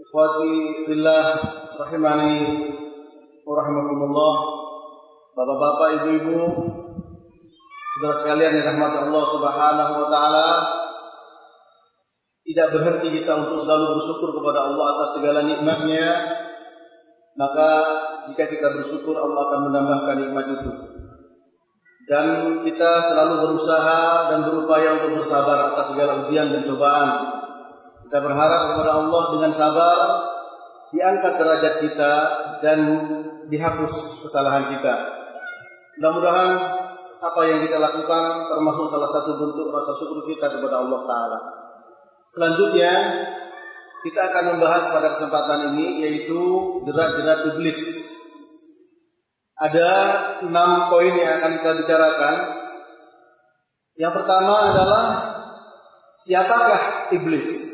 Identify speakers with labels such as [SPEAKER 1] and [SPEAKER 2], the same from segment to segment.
[SPEAKER 1] Ikhwati fillah rahimani wa rahimakumullah. Bapak-bapak, ibu-ibu, saudara sekalian yang rahmat Allah Subhanahu wa taala. Tidak berhenti kita untuk selalu bersyukur kepada Allah atas segala nikmatnya. Maka jika kita bersyukur Allah akan menambahkan nikmat itu. Dan kita selalu berusaha dan berupaya untuk bersabar atas segala ujian dan cobaan. Kita berharap kepada Allah dengan sabar diangkat derajat kita dan dihapus kesalahan kita. Mudah-mudahan apa yang kita lakukan termasuk salah satu bentuk rasa syukur kita kepada Allah Ta'ala. Selanjutnya, kita akan membahas pada kesempatan ini yaitu jerat-jerat iblis. Ada enam poin yang akan kita bicarakan. Yang pertama adalah siapakah iblis?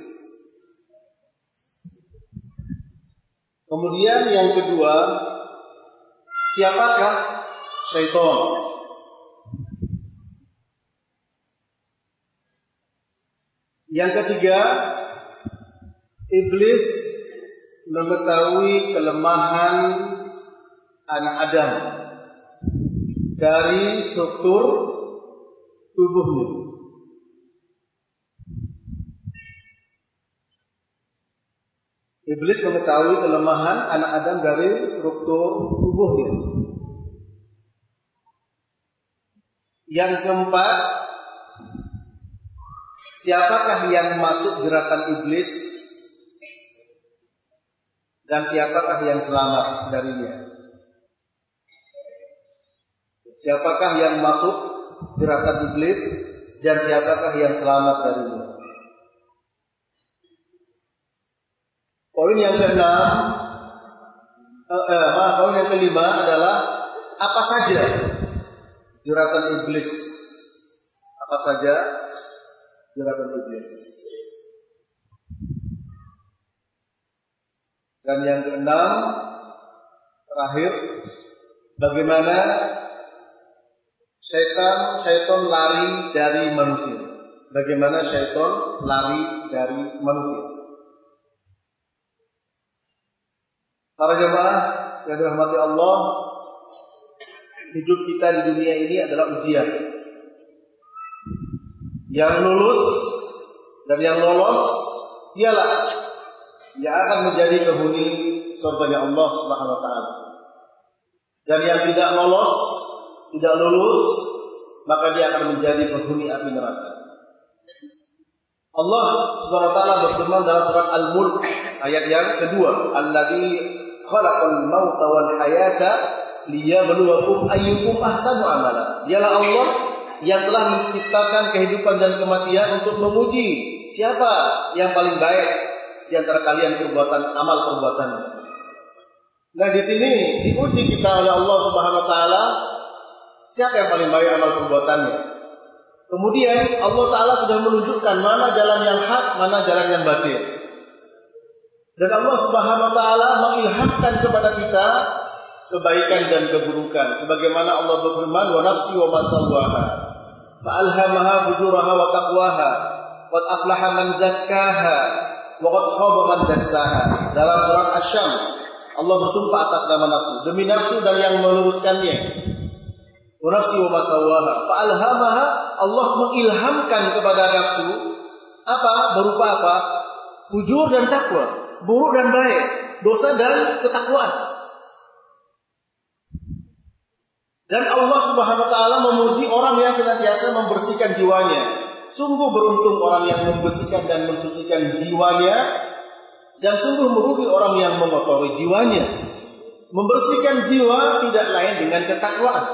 [SPEAKER 1] Kemudian yang kedua, siapakah syaitan? Yang ketiga, iblis mengetahui kelemahan anak Adam dari struktur tubuhnya. Iblis mengetahui kelemahan anak Adam dari struktur tubuhnya. Yang keempat, siapakah yang masuk gerakan iblis dan siapakah yang selamat darinya? Siapakah yang masuk gerakan iblis dan siapakah yang selamat darinya? Poin yang keenam, eh, eh, poin yang kelima adalah apa saja jeratan iblis? Apa saja jeratan iblis? Dan yang keenam, terakhir, bagaimana syaitan syaitan lari dari manusia? Bagaimana syaitan lari dari manusia? Para jemaah yang dirahmati Allah, hidup kita di dunia ini adalah ujian. Yang lulus dan yang lolos ialah yang akan menjadi penghuni surganya Allah Subhanahu wa taala. Dan yang tidak lolos, tidak lulus, maka dia akan menjadi penghuni api neraka. Allah Subhanahu wa taala berfirman dalam surat Al-Mulk ayat yang kedua, "Alladzi khalaqal mauta wal hayata liyabluwakum ayyukum ahsanu amala. Dialah Allah yang telah menciptakan kehidupan dan kematian untuk menguji siapa yang paling baik di antara kalian perbuatan amal perbuatan. Nah di sini diuji kita oleh Allah Subhanahu wa taala siapa yang paling baik amal perbuatannya. Kemudian Allah taala sudah menunjukkan mana jalan yang hak, mana jalan yang batil. Dan Allah Subhanahu wa taala mengilhamkan kepada kita kebaikan dan keburukan. Sebagaimana Allah berfirman wa nafsi wa ma sawwaha fa alhamaha fujuraha wa taqwaha qad aflaha man zakkaha wa qad khaba man dassaha. Dalam surat asy Allah bersumpah atas nama nafsu. Demi nafsu dan yang meluruskannya. Wa nafsi wa ma sawwaha. Fa alhamaha Allah mengilhamkan kepada nafsu apa? Berupa apa? Fujur dan takwa buruk dan baik, dosa dan ketakwaan. Dan Allah Subhanahu wa taala memuji orang yang senantiasa membersihkan jiwanya. Sungguh beruntung orang yang membersihkan dan mensucikan jiwanya dan sungguh merugi orang yang mengotori jiwanya. Membersihkan jiwa tidak lain dengan ketakwaan.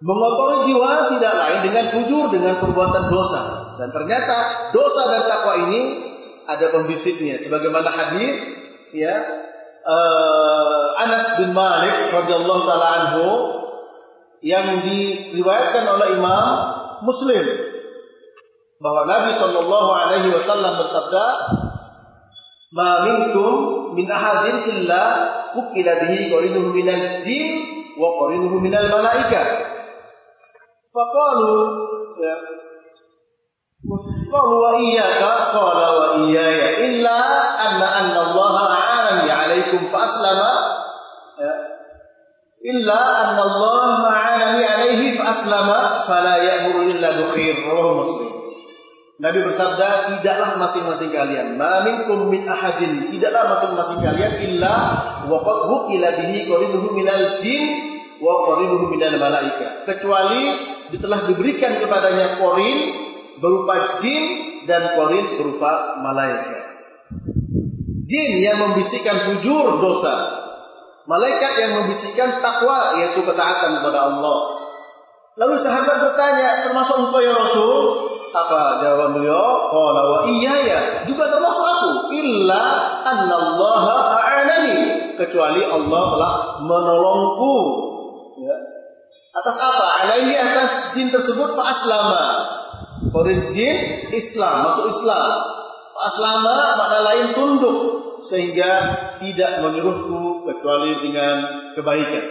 [SPEAKER 1] Mengotori jiwa tidak lain dengan jujur dengan perbuatan dosa. Dan ternyata dosa dan takwa ini ada pembisiknya. Sebagaimana hadis ya uh, Anas bin Malik radhiyallahu taala anhu yang diriwayatkan oleh Imam Muslim bahwa Nabi Shallallahu Alaihi Wasallam bersabda, "Ma minkum min ahadin illa ukila bihi qarinuhu minal jin wa qarinuhu minal malaika." Faqalu ya Qalu wa iyyaka qala wa iyaya illa anna anna Allah a'anani 'alaikum fa aslama ya. illa anna Allah a'anani 'alaihi fa aslama fala ya'muru illa bi khair muslim Nabi bersabda tidaklah masing-masing kalian ma minkum min ahadin tidaklah masing-masing kalian illa wa qad wukila bihi qarinuhu minal jin wa qarinuhu minal malaika kecuali telah diberikan kepadanya korin berupa jin dan korin berupa malaikat. Jin yang membisikkan jujur dosa. Malaikat yang membisikkan takwa yaitu ketaatan kepada Allah. Lalu sahabat bertanya, termasuk engkau ya Rasul? Apa jawab beliau? Qala iya ya, juga termasuk aku. Illa annallaha a'anani. Kecuali Allah telah menolongku. Ya. Atas apa? Alaihi atas jin tersebut fa jin Islam, masuk Islam. Aslama makna lain tunduk sehingga tidak menyuruhku kecuali dengan kebaikan.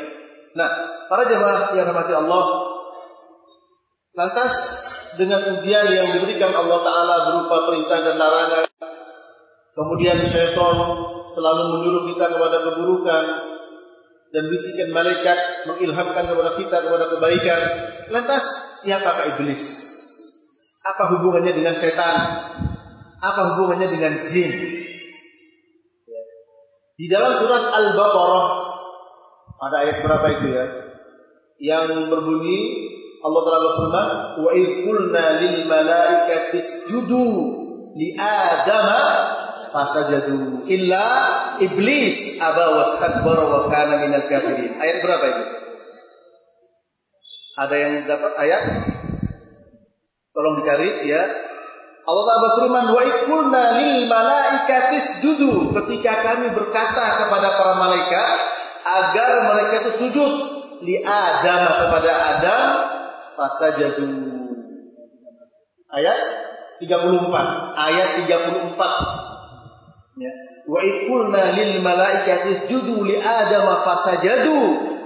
[SPEAKER 1] Nah, para jemaah yang rahmati Allah, lantas dengan ujian yang diberikan Allah Taala berupa perintah dan larangan, kemudian syaitan selalu menyuruh kita kepada keburukan dan bisikan malaikat mengilhamkan kepada kita kepada kebaikan. Lantas siapakah iblis? Apa hubungannya dengan setan? Apa hubungannya dengan jin? Di dalam surat Al-Baqarah ada ayat berapa itu ya? Yang berbunyi Allah Taala berfirman, "Wa idh qulna lil malaikati isjudu li Adama fasajadu illa iblis aba wastakbara wa kana minal kafirin." Ayat berapa itu? Ada yang dapat ayat? Tolong dicari ya. Allah Ta'ala berfirman, "Wa ikulna lil malaikatis judu." Ketika kami berkata kepada para malaikat agar mereka itu sujud li Adam kepada Adam, fasajadu. Ayat 34. Ayat 34. Ya. Wa ikulna lil malaikatis judu li Adam fasajadu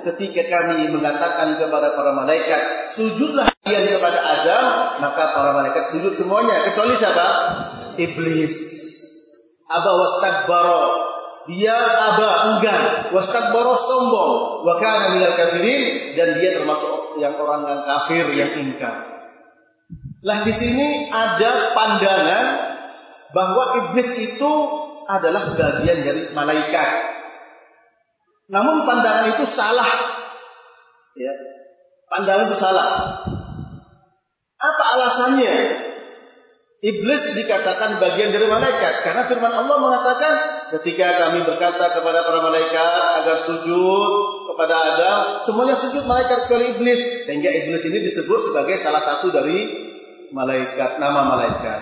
[SPEAKER 1] ketika kami mengatakan kepada para malaikat, sujudlah kalian kepada Adam, maka para malaikat sujud semuanya. Kecuali siapa? Iblis. Aba wastakbaro. Dia aba enggan, wastakbaro sombong, wa kana kafirin dan dia termasuk yang orang yang kafir yang ingkar. Lah di sini ada pandangan bahwa iblis itu adalah bagian dari malaikat. Namun pandangan itu salah. Ya. Pandangan itu salah. Apa alasannya? Iblis dikatakan bagian dari malaikat karena firman Allah mengatakan ketika kami berkata kepada para malaikat agar sujud kepada Adam, semuanya sujud malaikat kecuali iblis sehingga iblis ini disebut sebagai salah satu dari malaikat nama malaikat.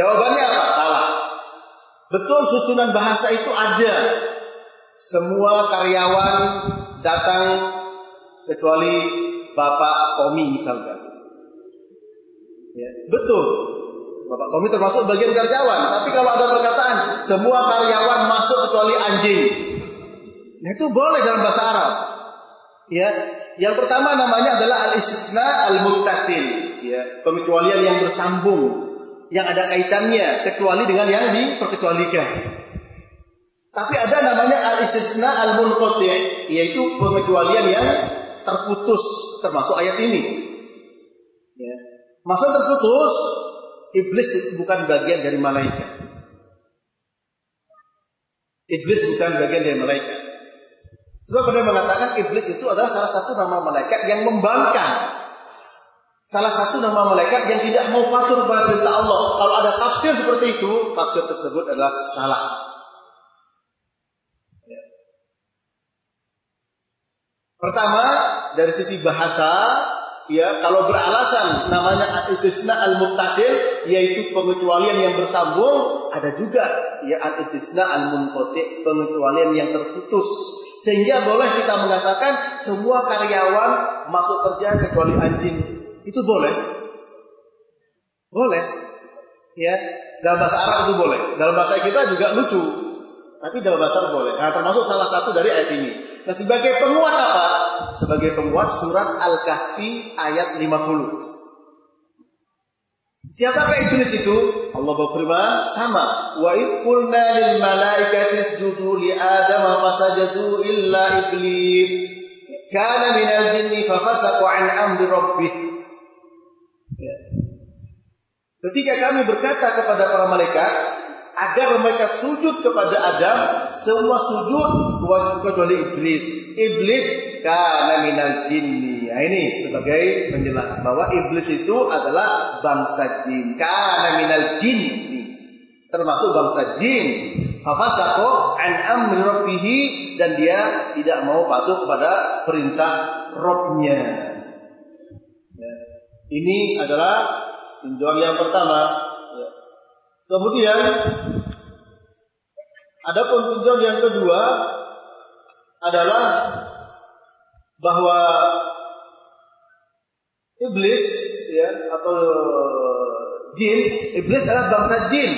[SPEAKER 1] Jawabannya apa? Salah. Betul susunan bahasa itu ada, semua karyawan datang kecuali Bapak Tommy misalkan. Ya, betul. Bapak Tommy termasuk bagian karyawan. Tapi kalau ada perkataan semua karyawan masuk kecuali anjing. Nah itu boleh dalam bahasa Arab. Ya, yang pertama namanya adalah al-istisna al-muttasil, ya, pengecualian yang bersambung, yang ada kaitannya kecuali dengan yang diperkecualikan. Tapi ada namanya al-istisna al-munqati' yaitu pengecualian yang terputus termasuk ayat ini. Ya. Maksud terputus iblis bukan bagian dari malaikat. Iblis bukan bagian dari malaikat. Sebab pada mengatakan iblis itu adalah salah satu nama malaikat yang membangkang. Salah satu nama malaikat yang tidak mau patuh kepada perintah Allah. Kalau ada tafsir seperti itu, tafsir tersebut adalah salah. Ya. Pertama, dari sisi bahasa, ya kalau beralasan namanya istisna al-muttasil yaitu pengecualian yang bersambung ada juga. Ya al-istisna al-munqati pengecualian yang terputus. Sehingga boleh kita mengatakan semua karyawan masuk kerja kecuali anjing. Itu boleh. Boleh. Ya dalam bahasa Arab itu boleh. Dalam bahasa kita juga lucu. Tapi dalam bahasa boleh. Nah termasuk salah satu dari ayat ini. Nah sebagai penguat apa? Sebagai penguat surat Al-Kahfi ayat 50. Siapakah iblis itu? Allah berfirman sama. Wa qulna lil malaikati isjudu li Adam fasajadu illa iblis. Kana minal jinni fafasaqa an amri rabbih. Ya. Ketika kami berkata kepada para malaikat, agar mereka sujud kepada Adam, semua sujud kecuali iblis. Iblis karena minal jinni. Nah, ini sebagai penjelas bahwa iblis itu adalah bangsa jin. Karena minal jinni. Termasuk bangsa jin. Fafasaqo an amri rabbihi dan dia tidak mau patuh kepada perintah Robnya. Ya. Ini adalah tinjauan yang pertama Kemudian ada tujuan yang kedua adalah bahwa iblis ya atau jin, iblis adalah bangsa jin.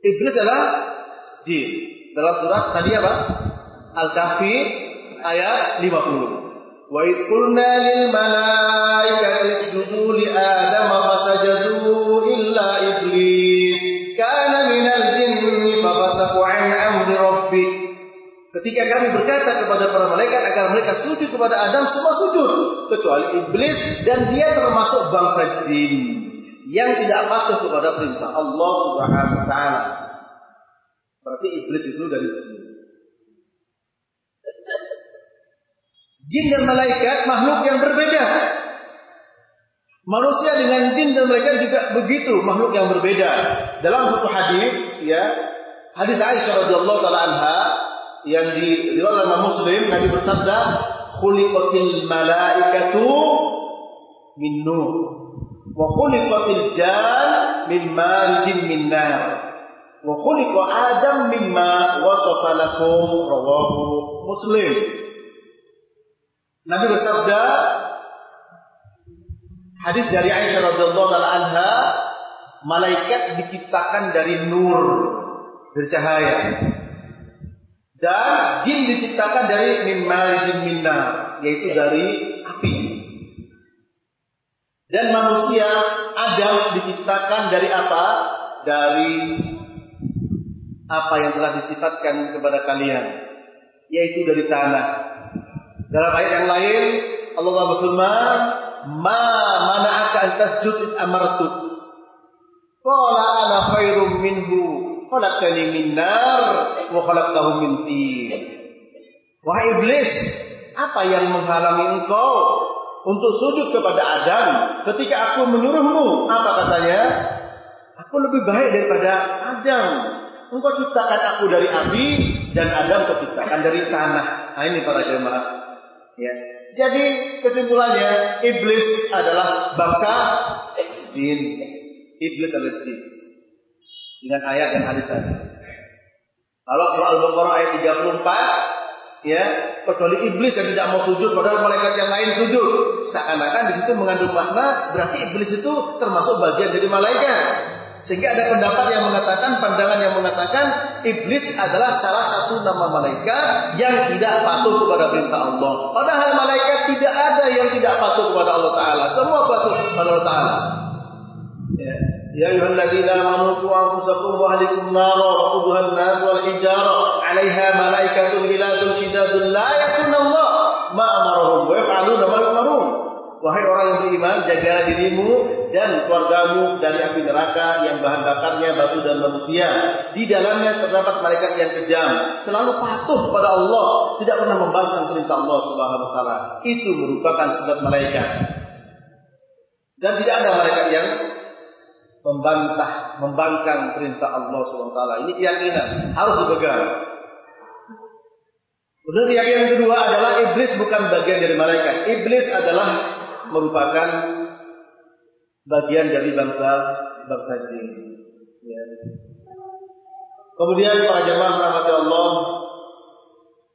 [SPEAKER 1] Iblis adalah jin. Dalam surat tadi apa? Al-Kahfi ayat 50. Wa qulna lil malaikati isjudu li adama fasajadu illa iblis Ketika kami berkata kepada para malaikat agar mereka sujud kepada Adam, semua sujud kecuali iblis dan dia termasuk bangsa jin yang tidak patuh kepada perintah Allah Subhanahu wa taala. Berarti iblis itu dari jin. Jin dan malaikat makhluk yang berbeda. Manusia dengan jin dan mereka juga begitu makhluk yang berbeda. Dalam satu hadis, ya, hadis Aisyah radhiyallahu taala anha yang diriwayatkan oleh Muslim, Nabi bersabda, "Khuliqatil malaikatu min nur wa khuliqatil jan min marijin min nar wa khuliqa Adam mimma wasafa lakum rawahu Muslim." Nabi bersabda, Hadis dari Aisyah radhiyallahu anha, malaikat diciptakan dari nur, dari cahaya. Dan jin diciptakan dari min marijin minna, yaitu dari api. Dan manusia Adam diciptakan dari apa? Dari apa yang telah disifatkan kepada kalian, yaitu dari tanah. Dalam ayat yang lain Allah berfirman, ma mana'aka an tasjud amartu qala ana khairum minhu khalaqtani min nar wa khalaqtahu min tin. Wahai iblis apa yang menghalangi engkau untuk sujud kepada Adam ketika aku menyuruhmu? Apa katanya? Aku lebih baik daripada Adam. Engkau ciptakan aku dari api dan Adam kau ciptakan dari tanah. Nah ini para jemaah. Ya. Jadi kesimpulannya iblis adalah bangsa jin. Iblis adalah jin. Dengan ayat dan hadis tadi. Kalau Al-Baqarah ayat 34 ya, kecuali iblis yang tidak mau sujud padahal malaikat yang lain sujud. Seakan-akan di situ mengandung makna berarti iblis itu termasuk bagian dari malaikat. Sehingga ada pendapat yang mengatakan, pandangan yang mengatakan iblis adalah salah satu nama malaikat yang tidak patuh kepada perintah Allah. Padahal malaikat tidak ada yang tidak patuh kepada Allah Taala. Semua patuh kepada Allah Taala. Qu anfusakum wa ahlikum nara wa qudha an-nas wal hijara 'alaiha malaikatun ghiladun shidadun la yakuna Allah ma amarahum wa yaf'aluna ma yu'marun. Wahai orang yang beriman, jagalah dirimu dan keluargamu dari api neraka yang bahan bakarnya batu dan manusia. Di dalamnya terdapat malaikat yang kejam, selalu patuh pada Allah, tidak pernah membangkang perintah Allah Subhanahu wa taala. Itu merupakan sifat malaikat. Dan tidak ada malaikat yang membantah, membangkang perintah Allah taala. Ini keyakinan, harus dipegang. Kemudian keyakinan kedua adalah iblis bukan bagian dari malaikat. Iblis adalah merupakan bagian dari bangsa bangsa jin. Ya. Kemudian para jemaah rahmati Allah,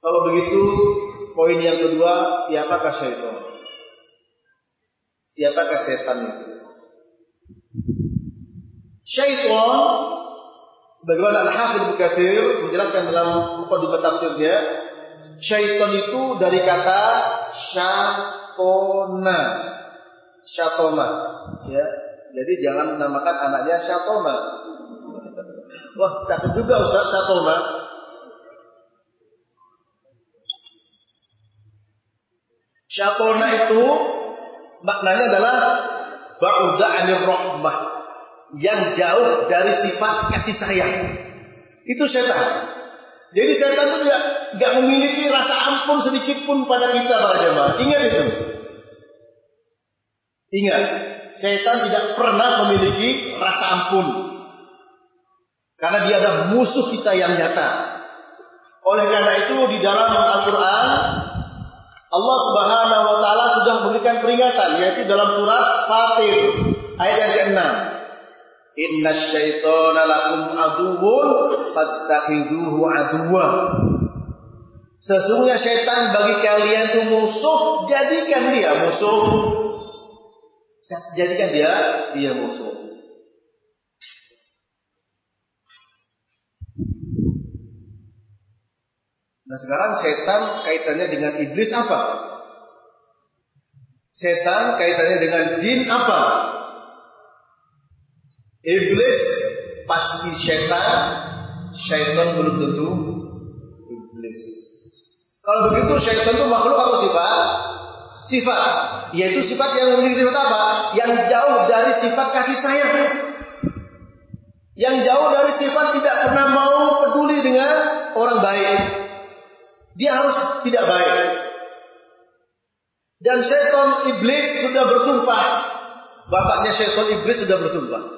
[SPEAKER 1] kalau begitu poin yang kedua, siapakah syaitan? Siapakah setan itu? Syaitan sebagaimana Al-Hafidz Bukatir menjelaskan dalam mukadimah tafsirnya, syaitan itu dari kata syatona. Syatona, ya. Jadi jangan menamakan anaknya Syatona. Wah, takut juga Ustaz Syatona. Syatona itu maknanya adalah ba'uda anir rahmah yang jauh dari sifat kasih sayang. Itu setan. Jadi setan itu tidak nggak memiliki rasa ampun sedikit pun pada kita para jemaah. Ingat itu. Ingat, setan tidak pernah memiliki rasa ampun. Karena dia adalah musuh kita yang nyata. Oleh karena itu di dalam Al-Quran Allah Subhanahu wa taala sudah memberikan peringatan yaitu dalam surat Fatir ayat yang ke-6. Inna syaitana lakum aduwwun fattakhiduhu aduwwa. Sesungguhnya syaitan bagi kalian itu musuh, jadikan dia musuh. Jadikan dia dia musuh. Nah sekarang setan kaitannya dengan iblis apa? Setan kaitannya dengan jin apa? Iblis pasti setan, setan belum tentu iblis. Kalau begitu setan itu makhluk atau sifat? Sifat, yaitu sifat yang memiliki sifat apa? Yang jauh dari sifat kasih sayang. Yang jauh dari sifat tidak pernah mau peduli dengan orang baik. Dia harus tidak baik. Dan setan iblis sudah bersumpah. Bapaknya setan iblis sudah bersumpah.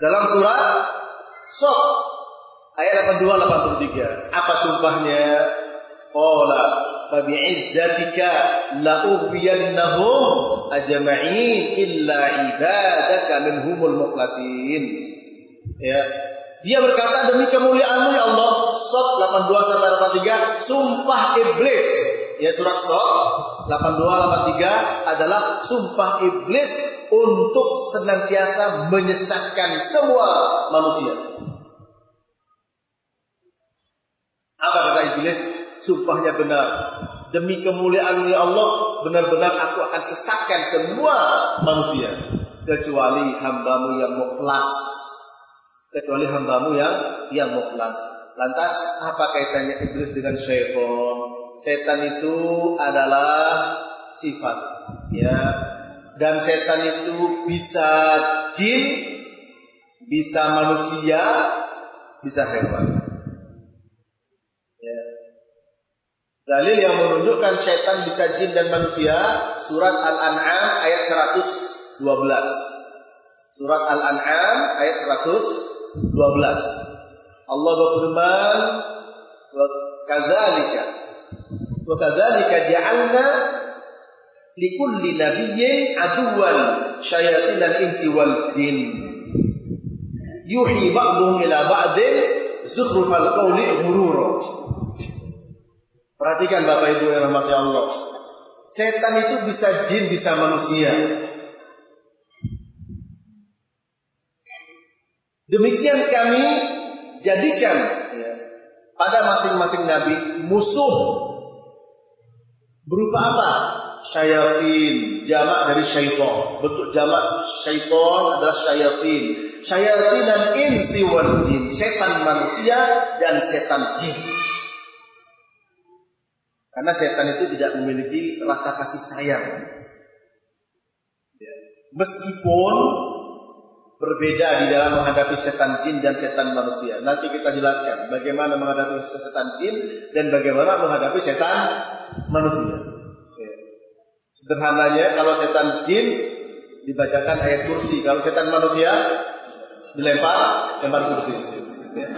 [SPEAKER 1] Dalam surat Sok ayat 82 83. Apa sumpahnya? Qala fa bi'izzatika la ughwiyannahum ajma'in illa ibadaka minhumul mukhlasin. Ya, dia berkata demi kemuliaanmu ya Allah. Sot 82 sampai 83 sumpah iblis. Ya surat Sot 82 83 adalah sumpah iblis untuk senantiasa menyesatkan semua manusia. Apa kata iblis? Sumpahnya benar. Demi kemuliaan Allah, benar-benar aku akan sesatkan semua manusia kecuali hambamu yang mukhlas kecuali hambamu yang yang mukhlas. Lantas apa kaitannya iblis dengan syaitan? Setan itu adalah sifat, ya. Dan setan itu bisa jin, bisa manusia, bisa hewan. Ya. Dalil yang menunjukkan setan bisa jin dan manusia surat Al-An'am ayat 112. Surat Al-An'am ayat 112. Allah berfirman, "Wa kadzalika wa kadzalika ja'alna likulli nabiyyin aduwan syayatin al-insi wal jin." Yuhi ba'dhum ila qawli ghurura. Perhatikan Bapak Ibu yang rahmati Allah. Setan itu bisa jin, bisa manusia. Demikian kami jadikan pada masing-masing nabi musuh berupa apa? Syayatin, jamak dari syaitan. Bentuk jamak syaitan adalah syayatin. Syayatin dan insi wal jin, setan manusia dan setan jin. Karena setan itu tidak memiliki rasa kasih sayang. Ya. Meskipun berbeda di dalam menghadapi setan jin dan setan manusia. Nanti kita jelaskan bagaimana menghadapi setan jin dan bagaimana menghadapi setan manusia. Ya. Sederhananya kalau setan jin dibacakan ayat kursi, kalau setan manusia dilempar lempar kursi. Ya.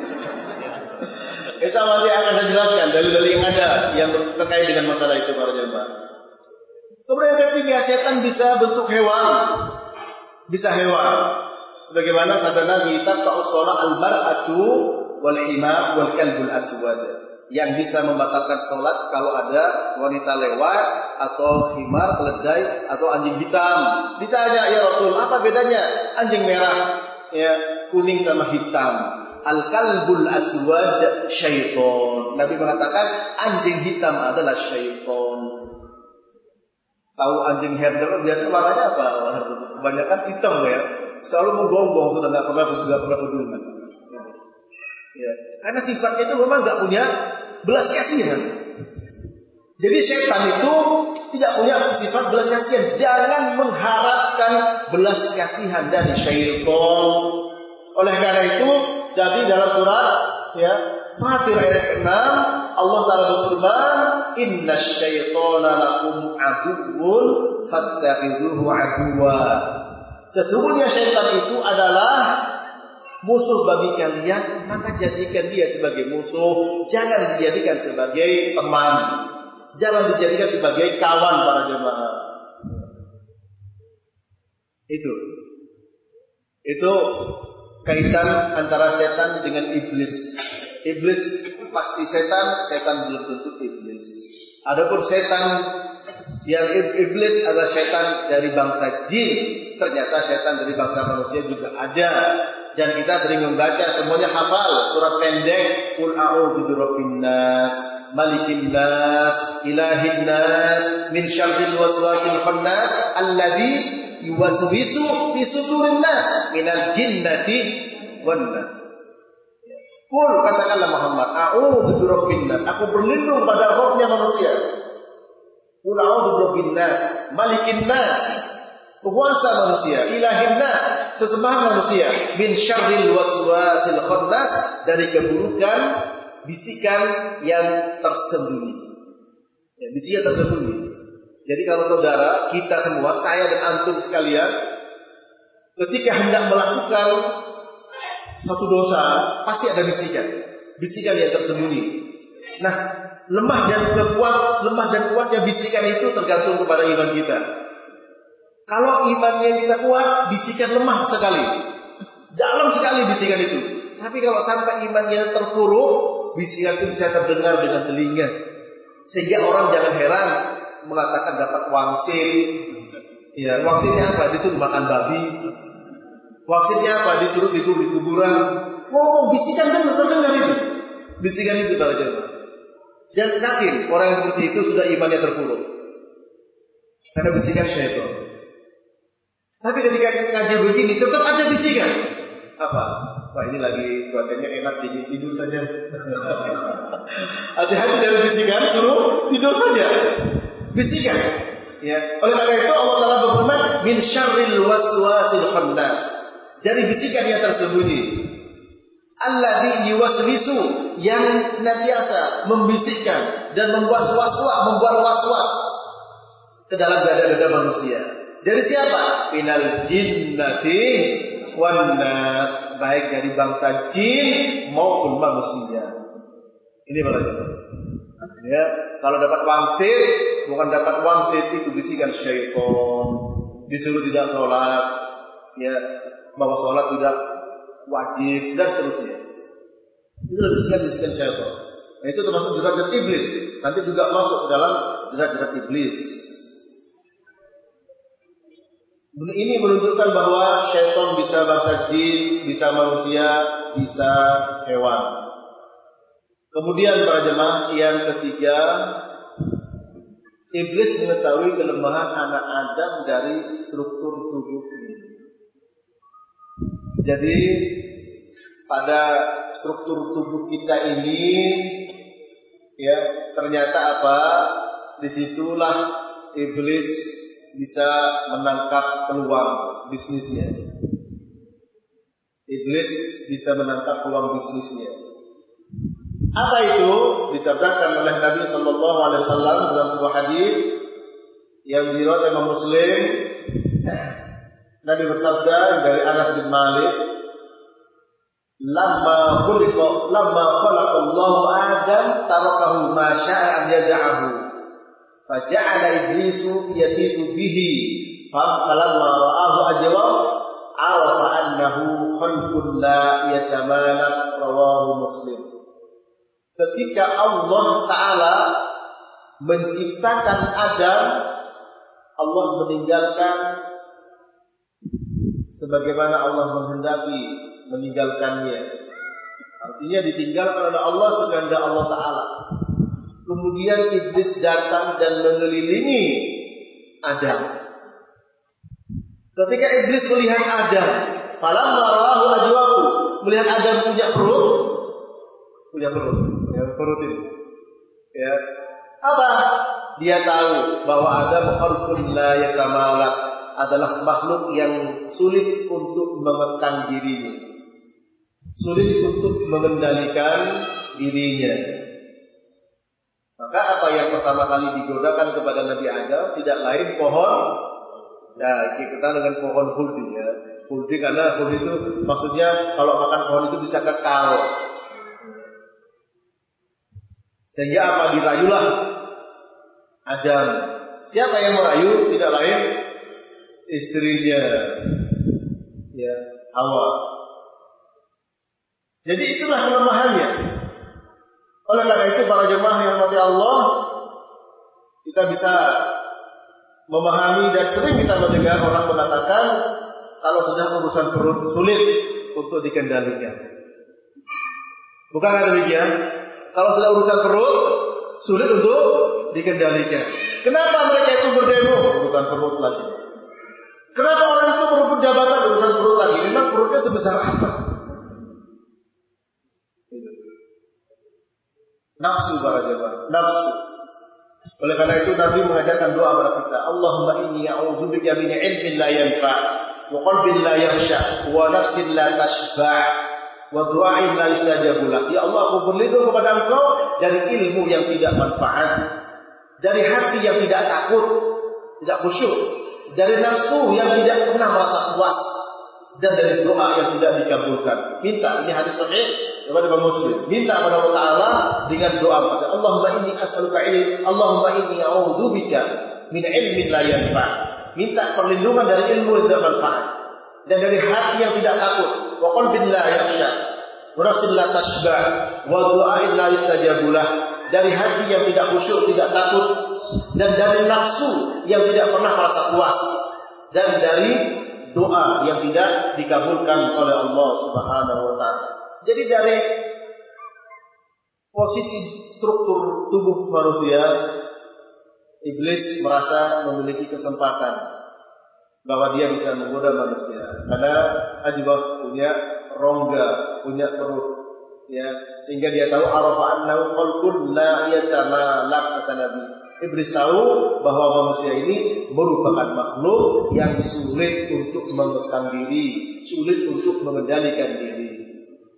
[SPEAKER 1] Insya Allah nanti akan saya jelaskan dalil-dalil yang ada yang terkait dengan masalah itu para jemaah. Kemudian ketiga, setan bisa bentuk hewan, bisa hewan. Sebagaimana kata Nabi, taqta'u shalah al-mar'atu wal himar wal kalbul aswad. Yang bisa membatalkan sholat kalau ada wanita lewat atau himar, keledai atau anjing hitam. Ditanya ya Rasul, apa bedanya anjing merah, ya kuning sama hitam? Al kalbul aswad syaiton. Nabi mengatakan anjing hitam adalah syaiton. Tahu anjing herder biasa warnanya apa? Kebanyakan hitam ya selalu menggonggong sudah nggak pernah nggak pernah peduli. Ya. Karena sifatnya itu memang nggak punya belas kasihan. Jadi setan itu tidak punya sifat belas kasihan. Jangan mengharapkan belas kasihan dari syaitan. Oleh karena itu, jadi dalam surat ya Fatir ayat ke-6 Allah Taala berfirman, "Inna syaitana lakum aduwwun fattakhidhuhu aduwwa." Sesungguhnya syaitan itu adalah musuh bagi kalian, maka jadikan dia sebagai musuh. Jangan dijadikan sebagai teman. Jangan dijadikan sebagai kawan para jemaah. Itu. Itu kaitan antara setan dengan iblis. Iblis pasti setan, setan belum tentu iblis. Adapun setan yang iblis adalah setan dari bangsa jin. Ternyata setan dari bangsa manusia juga ada. Dan kita sering membaca semuanya hafal surat pendek Qul a'udzu birabbin nas malikin nas ilahin nas min syarril waswasil khannas alladzi yuwaswisu fi sudurin nas minal jinnati wan nas. Qul katakanlah Muhammad, a'udzu birabbin nas. Aku berlindung pada rohnya manusia Qul a'udzu nas, malikin nas, penguasa manusia, ilahin nas, sesembahan manusia, min syarril waswasil khannas dari keburukan bisikan yang tersembunyi. Ya, bisikan tersembunyi. Jadi kalau saudara, kita semua, saya dan antum sekalian, ketika hendak melakukan satu dosa, pasti ada bisikan. Bisikan yang tersembunyi. Nah, lemah dan kuat, lemah dan kuatnya bisikan itu tergantung kepada iman kita. Kalau imannya kita kuat, bisikan lemah sekali. Dalam sekali bisikan itu. Tapi kalau sampai imannya terpuruk, bisikan itu bisa terdengar dengan telinga. Sehingga orang jangan heran mengatakan dapat wangsit. Ya, wangsitnya apa? Disuruh makan babi. Wangsitnya apa? Disuruh tidur di kuburan. Oh, bisikan itu terdengar itu. Bisikan itu para jemaah. Dan yakin orang yang seperti itu sudah imannya terpuruk. Karena bisikan syaitan. Tapi ketika ngaji begini tetap ada bisikan. Apa? Wah ini lagi cuacanya enak jadi tidur saja. Hati-hati dari bisikan, suruh tidur saja. Bisikan. Ya. Oleh karena itu Allah Taala berfirman, min syarril waswasil khannas. Dari bisikan yang tersembunyi. Alladzi yuwaswisu yang senantiasa membisikkan dan membuat waswas, membuat waswas ke dalam dada-dada manusia. Dari siapa? Minal jinnati wan baik dari bangsa jin maupun manusia. Ini belajar. Ya, kalau dapat wangsit, bukan dapat wangsit itu bisikan syaitan. Disuruh tidak sholat, ya, bahwa sholat tidak wajib dan seterusnya. Itu bisikan-bisikan syaitan. Nah, itu termasuk jerat iblis. Nanti juga masuk ke dalam jerat-jerat iblis. Ini menunjukkan bahwa syaitan bisa bangsa jin, bisa manusia, bisa hewan. Kemudian para jemaah yang ketiga, iblis mengetahui kelemahan anak Adam dari struktur tubuhnya. Jadi pada struktur tubuh kita ini ya ternyata apa di situlah iblis bisa menangkap peluang bisnisnya. Iblis bisa menangkap peluang bisnisnya. Apa itu? Disabdakan oleh Nabi Shallallahu Alaihi Wasallam dalam sebuah hadis yang diriwayatkan Imam Muslim. Nabi bersabda dari Anas bin Malik, "Lama khuliqa, lama khalaqa Allah Adam, tarakahu ma sya'a an yad'ahu." Faja'ala iblisu yatifu bihi. Falamma ra'ahu ajwa arafa annahu khalqun la yatamalak rawahu Muslim. Ketika Allah Ta'ala menciptakan Adam, Allah meninggalkan sebagaimana Allah menghendaki meninggalkannya. Artinya ditinggalkan oleh Allah sekehendak Allah Ta'ala. Kemudian iblis datang dan mengelilingi Adam. Ketika iblis melihat Adam, falam marahu ajwaku, melihat Adam punya perut, punya perut, ya, perut ini. Ya. Apa? Dia tahu bahwa Adam khalqun la yatamalak adalah makhluk yang sulit untuk memegang dirinya. Sulit untuk mengendalikan dirinya. Maka apa yang pertama kali digodakan kepada Nabi Adam tidak lain pohon. Nah, kita dengan pohon huldi ya. Huldi karena huldi itu maksudnya kalau makan pohon itu bisa kekal. Sehingga apa dirayulah Adam. Siapa yang merayu? Tidak lain istrinya. Ya, Hawa. Jadi itulah kelemahannya. Oleh karena itu para jemaah yang mati Allah kita bisa memahami dan sering kita mendengar orang mengatakan kalau sudah urusan perut sulit untuk dikendalikan. Bukan demikian? Kalau sudah urusan perut sulit untuk dikendalikan. Kenapa mereka itu berdemo? Urusan perut lagi. Kenapa orang itu berebut jabatan urusan perut lagi? Memang perutnya sebesar apa? Nafsu para jemaah, nafsu. Oleh karena itu Nabi mengajarkan doa kepada kita, Allahumma inni a'udzubika min ilmin la yanfa' wa qalbin la yakhsha wa nafsin la tashba' wa du'ain la yustajabu lak. Ya Allah, aku berlindung kepada Engkau dari ilmu yang tidak manfaat, dari hati yang tidak takut, tidak khusyuk, dari nafsu yang tidak pernah merasa puas, dan dari doa yang tidak dikabulkan. Minta ini hadis sahih kepada Imam Muslim. Minta kepada Allah Taala dengan doa pada Allahumma inni as'aluka ilm, Allahumma inni a'udzubika min ilmin la yanfa. Minta perlindungan dari ilmu yang tidak manfaat dan dari hati yang tidak takut. Wa qalbin la yakhsha. Wa nafsin la tashba. Wa du'ain la yustajabulah. Dari hati yang tidak khusyuk, tidak takut dan dari nafsu yang tidak pernah merasa puas dan dari doa yang tidak dikabulkan oleh Allah Subhanahu wa taala. Jadi dari posisi struktur tubuh manusia iblis merasa memiliki kesempatan bahwa dia bisa menggoda manusia. Karena ajwah punya rongga, punya perut ya. Sehingga dia tahu arafa annahu khalqun la yatamalak kata Nabi. Iblis tahu bahwa manusia ini merupakan makhluk yang sulit untuk mengekang diri, sulit untuk mengendalikan diri.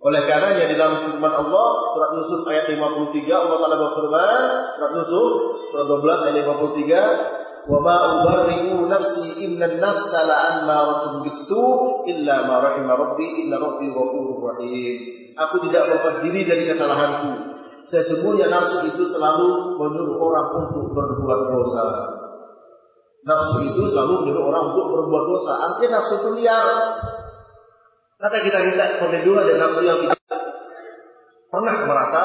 [SPEAKER 1] Oleh karenanya di dalam firman Allah surat Yusuf ayat 53 Allah Taala berfirman surat Yusuf surat 12 ayat 53 wa ma ubarri'u nafsi inna nafsa la'ammaratun bisu illa ma rahima rabbi inna rabbi ghafurur rahim. Aku tidak melepas diri dari kesalahanku Sesungguhnya nafsu itu selalu menyuruh orang untuk berbuat dosa. Nafsu itu selalu menyuruh orang untuk berbuat dosa. Artinya nafsu itu liar. Maka kita minta perlindungan dari nafsu yang tidak pernah merasa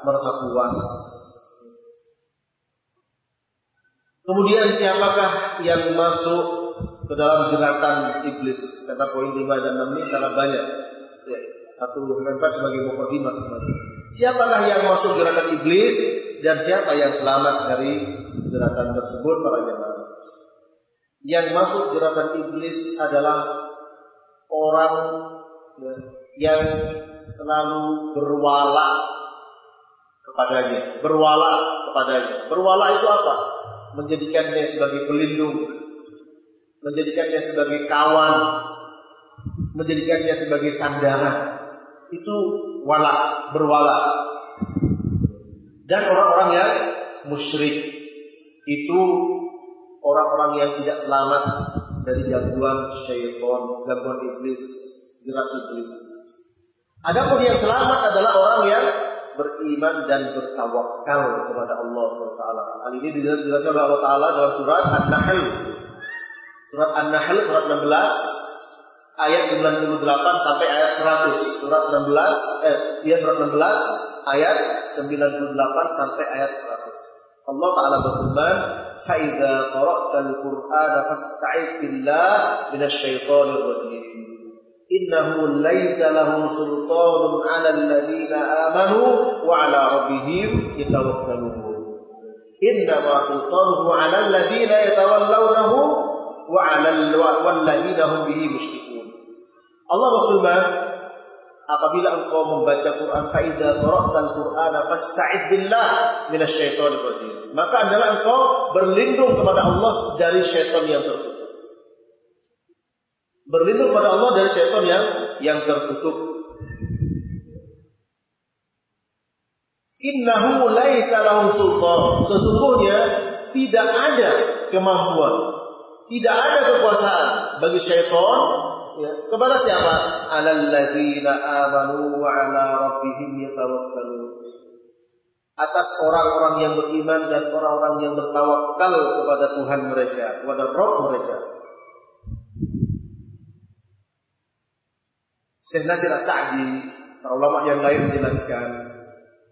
[SPEAKER 1] merasa puas. Kemudian siapakah yang masuk ke dalam jeratan iblis? Kata poin 5 dan 6 ini sangat banyak. Ya, satu lempar sebagai mukadimah sebenarnya. Siapakah yang masuk gerakan iblis dan siapa yang selamat dari gerakan tersebut para jemaah? Yang masuk gerakan iblis adalah orang yang selalu berwala kepadanya, berwala kepadanya. Berwala itu apa? Menjadikannya sebagai pelindung, menjadikannya sebagai kawan, menjadikannya sebagai sandaran. Itu wala, berwala. Dan orang-orang yang musyrik itu orang-orang yang tidak selamat dari gangguan syaitan, gangguan iblis, jerat iblis. Adapun yang selamat adalah orang yang beriman dan bertawakal kepada Allah SWT. Hal ini dijelaskan oleh Allah Taala dalam surat An-Nahl. Surat An-Nahl surat 16 ayat 98 sampai ayat 100. Surat 16 eh ya surat 16 ayat 98 sampai ayat 100. Allah Taala berfirman, "Fa idza qara'tal Qur'ana fasta'id billah minasy syaithanir rajim." Innahu laisa lahu sultanun 'ala alladziina aamanu wa 'ala rabbihim yatawakkalun. Inna ma sultanuhu 'ala alladziina yatawallawnahu wa 'ala alladziina hum bihi musyrikun. Allah berfirman, apabila engkau membaca Quran faida qara'tal Qur'ana fasta'id billah minasyaitonir rajim. Maka adalah engkau berlindung kepada Allah dari syaitan yang terkutuk. Berlindung pada Allah dari syaitan yang yang tertutup. Innahu laisa lahu sultan. Sesungguhnya tidak ada kemampuan, tidak ada kekuasaan bagi syaitan ya, kepada siapa? Alal ladzina amanu wa ala rabbihim yatawakkalun. Atas orang-orang yang beriman dan orang-orang yang bertawakal kepada Tuhan mereka, kepada Rabb mereka. Syekh Nasir Sa'di, para ulama yang lain menjelaskan,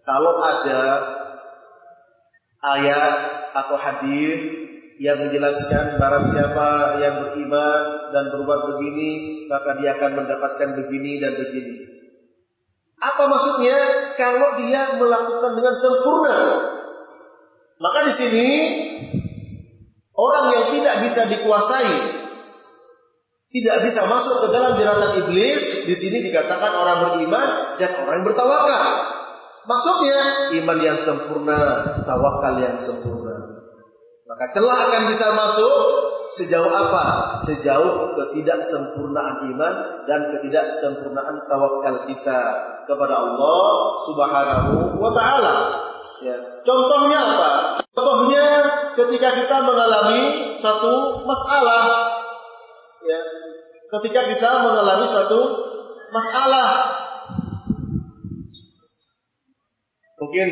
[SPEAKER 1] kalau ada ayat atau hadis yang menjelaskan barang siapa yang beriman dan berbuat begini, maka dia akan mendapatkan begini dan begini. Apa maksudnya? Kalau dia melakukan dengan sempurna. Maka di sini orang yang tidak bisa dikuasai tidak bisa masuk ke dalam jeratan iblis. Di sini dikatakan orang beriman dan orang yang bertawakal. Maksudnya iman yang sempurna, tawakal yang sempurna. Maka celah akan bisa masuk sejauh apa? Sejauh ketidaksempurnaan iman dan ketidaksempurnaan tawakal kita kepada Allah Subhanahu wa taala. Ya. Contohnya apa? Contohnya ketika kita mengalami satu masalah ya ketika kita mengalami suatu masalah. Mungkin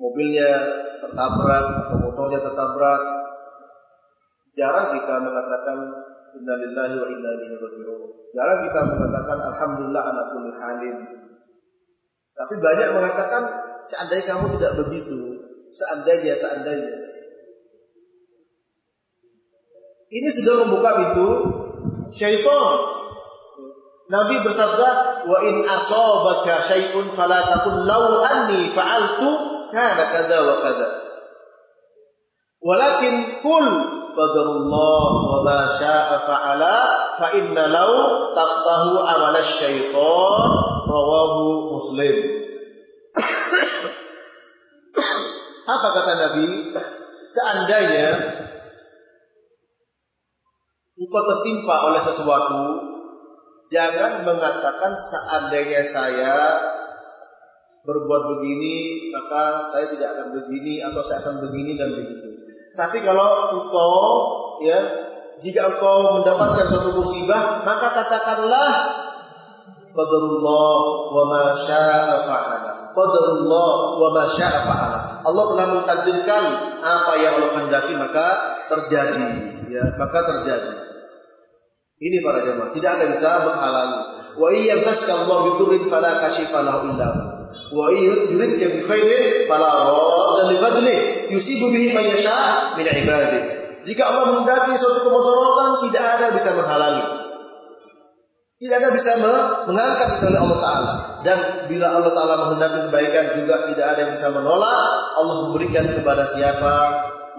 [SPEAKER 1] mobilnya tertabrak atau motornya tertabrak. Jarang kita mengatakan innalillahi wa inna ilaihi raji'un. Jarang kita mengatakan alhamdulillah ala kulli halim. Tapi banyak mengatakan seandainya kamu tidak begitu, seandainya seandainya. Ini sudah membuka pintu syaitan. Nabi bersabda, "Wa in asabaka syai'un fala taqul law anni fa'altu kana kadza wa kadza." Walakin kul qadarullah wa ma syaa fa'ala fa inna law taqtahu amal syaitan rawahu Muslim. Apa kata Nabi? Seandainya engkau tertimpa oleh sesuatu, jangan mengatakan seandainya saya berbuat begini, maka saya tidak akan begini atau saya akan begini dan begitu. Tapi kalau engkau ya, jika engkau mendapatkan suatu musibah, maka katakanlah qadarullah wa ma syaa'a fa'ala. Qadarullah wa ma syaa'a fa'ala. Allah telah mentakdirkan apa yang Allah kehendaki maka terjadi, ya, maka terjadi. Ini para jemaah, tidak ada bisa menghalangi. Wa iya Allah bi dhurrin fala kashifa lahu illa Wa yuridka bi khairin fala radda li fadli yusibu bihi man yasha min ibadihi. Jika Allah menghendaki suatu kemudaratan, tidak ada bisa menghalangi. Tidak ada bisa mengangkat kecuali Allah Ta'ala. Dan bila Allah Ta'ala menghendaki kebaikan juga tidak ada yang bisa menolak. Allah memberikan kepada siapa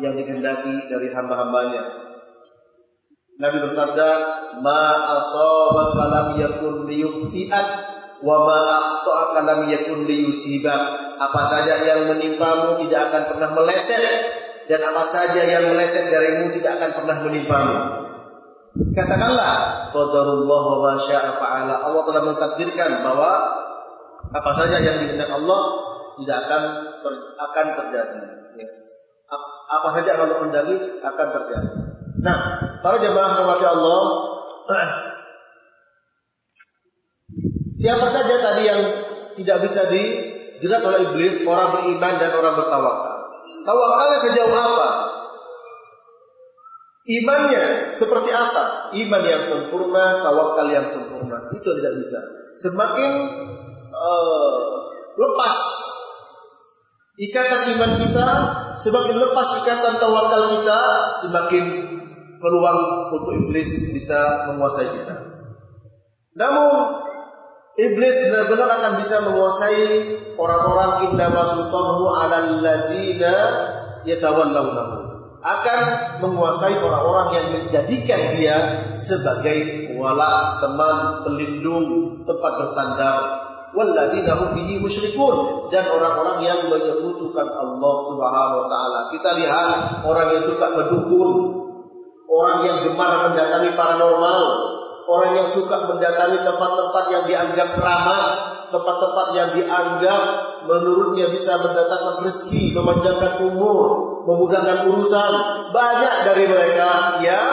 [SPEAKER 1] yang dikehendaki dari hamba-hambanya. Nabi bersabda, "Ma asabaka lam yakun liyukhti'ak wa ma akhta'aka lam yakun liyusibak." Apa saja yang menimpamu tidak akan pernah meleset dan apa saja yang meleset darimu tidak akan pernah menimpamu. Katakanlah, qadarullah wa ma syaa fa'ala. Allah telah mentakdirkan bahwa apa saja yang diinginkan Allah tidak akan ter, akan terjadi. Apa saja kalau mendaki akan terjadi. Nah, para jemaah rahmati Allah, siapa saja tadi yang tidak bisa dijerat oleh iblis, orang beriman dan orang bertawakal. Tawakalnya sejauh apa? Imannya seperti apa? Iman yang sempurna, tawakal yang sempurna. Itu tidak bisa. Semakin uh, lepas ikatan iman kita, semakin lepas ikatan tawakal kita, semakin peluang untuk iblis bisa menguasai kita. Namun iblis benar-benar akan bisa menguasai orang-orang inna sultanahu 'alal ladzina yatawallawnahu. Akan menguasai orang-orang yang menjadikan dia sebagai wala, teman, pelindung, tempat bersandar. Walladzina hum bihi musyrikun dan orang-orang yang menyekutukan Allah Subhanahu wa taala. Kita lihat orang yang suka berdukun, orang yang gemar mendatangi paranormal, orang yang suka mendatangi tempat-tempat yang dianggap keramat, tempat-tempat yang dianggap menurutnya bisa mendatangkan rezeki, memanjangkan umur, memudahkan urusan. Banyak dari mereka yang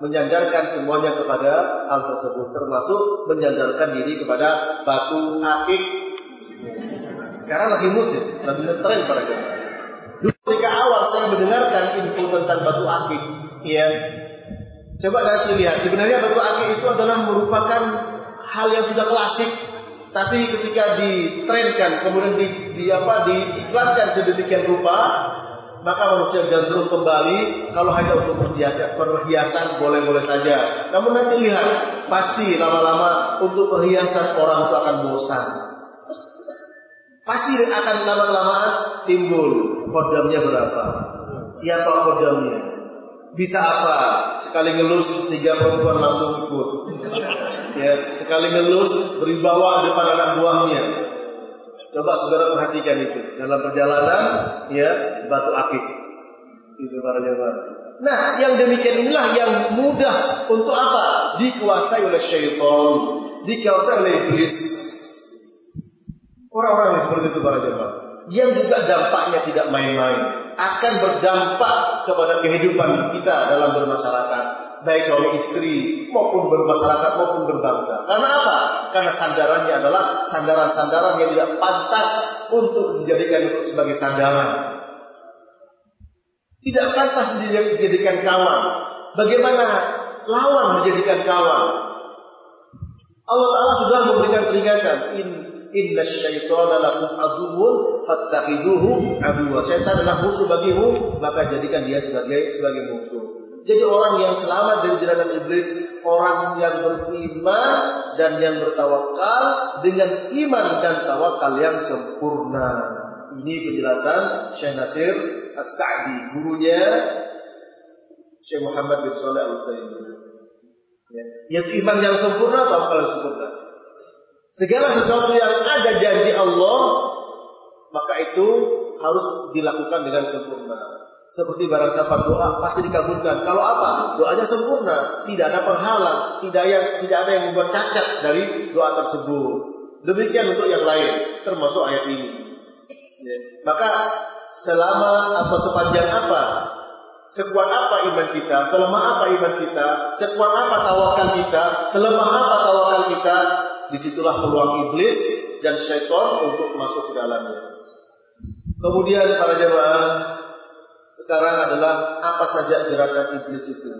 [SPEAKER 1] menyandarkan semuanya kepada hal tersebut, termasuk menyandarkan diri kepada batu akik. Sekarang lagi musim, lagi ngetren para jemaah. Dulu ketika awal saya mendengarkan info tentang batu akik, ya, coba nanti lihat. Sebenarnya batu akik itu adalah merupakan hal yang sudah klasik, tapi ketika ditrenkan, kemudian di, di apa diiklankan sedemikian rupa, maka manusia gandrung kembali kalau hanya untuk perhiasan, perhiasan boleh-boleh saja. Namun nanti lihat, pasti lama-lama untuk perhiasan orang itu akan bosan. Pasti akan lama-lamaan timbul kodamnya berapa, siapa kodamnya, bisa apa, sekali ngelus tiga perempuan langsung ikut. Ya, sekali ngelus beribawa depan anak buahnya, Coba saudara perhatikan itu dalam perjalanan ya batu akik. Itu para jemaah. Nah, yang demikian inilah yang mudah untuk apa? Dikuasai oleh syaitan, dikuasai oleh iblis. Orang-orang yang seperti itu para jemaah. Yang juga dampaknya tidak main-main. Akan berdampak kepada kehidupan kita dalam bermasyarakat baik suami istri maupun bermasyarakat maupun berbangsa. Karena apa? Karena sandarannya adalah sandaran-sandaran yang tidak pantas untuk dijadikan sebagai sandaran. Tidak pantas dijadikan kawan. Bagaimana lawan menjadikan kawan? Allah Taala sudah memberikan peringatan. In Inna syaitana lakum aduwwun fattakhiduhu aduwwa. Syaitan adalah musuh bagimu, maka jadikan dia sebagai sebagai musuh. Jadi orang yang selamat dari jeratan iblis, orang yang beriman dan yang bertawakal dengan iman dan tawakal yang sempurna. Ini penjelasan Syekh Nasir As-Sa'di, gurunya Syekh Muhammad bin Saleh Al-Utsaimin. Ya. Yaitu iman yang sempurna, tawakal yang sempurna. Segala sesuatu yang ada janji Allah, maka itu harus dilakukan dengan sempurna. Seperti barang siapa doa pasti dikabulkan. Kalau apa? Doanya sempurna, tidak ada penghalang, tidak yang tidak ada yang membuat cacat dari doa tersebut. Demikian untuk yang lain, termasuk ayat ini. Ya. Maka selama atau sepanjang apa, sekuat apa iman kita, selemah apa iman kita, sekuat apa tawakal kita, selemah apa tawakal kita, di situlah peluang iblis dan syaitan untuk masuk ke dalamnya. Kemudian para jemaah sekarang adalah apa saja jeratan iblis itu.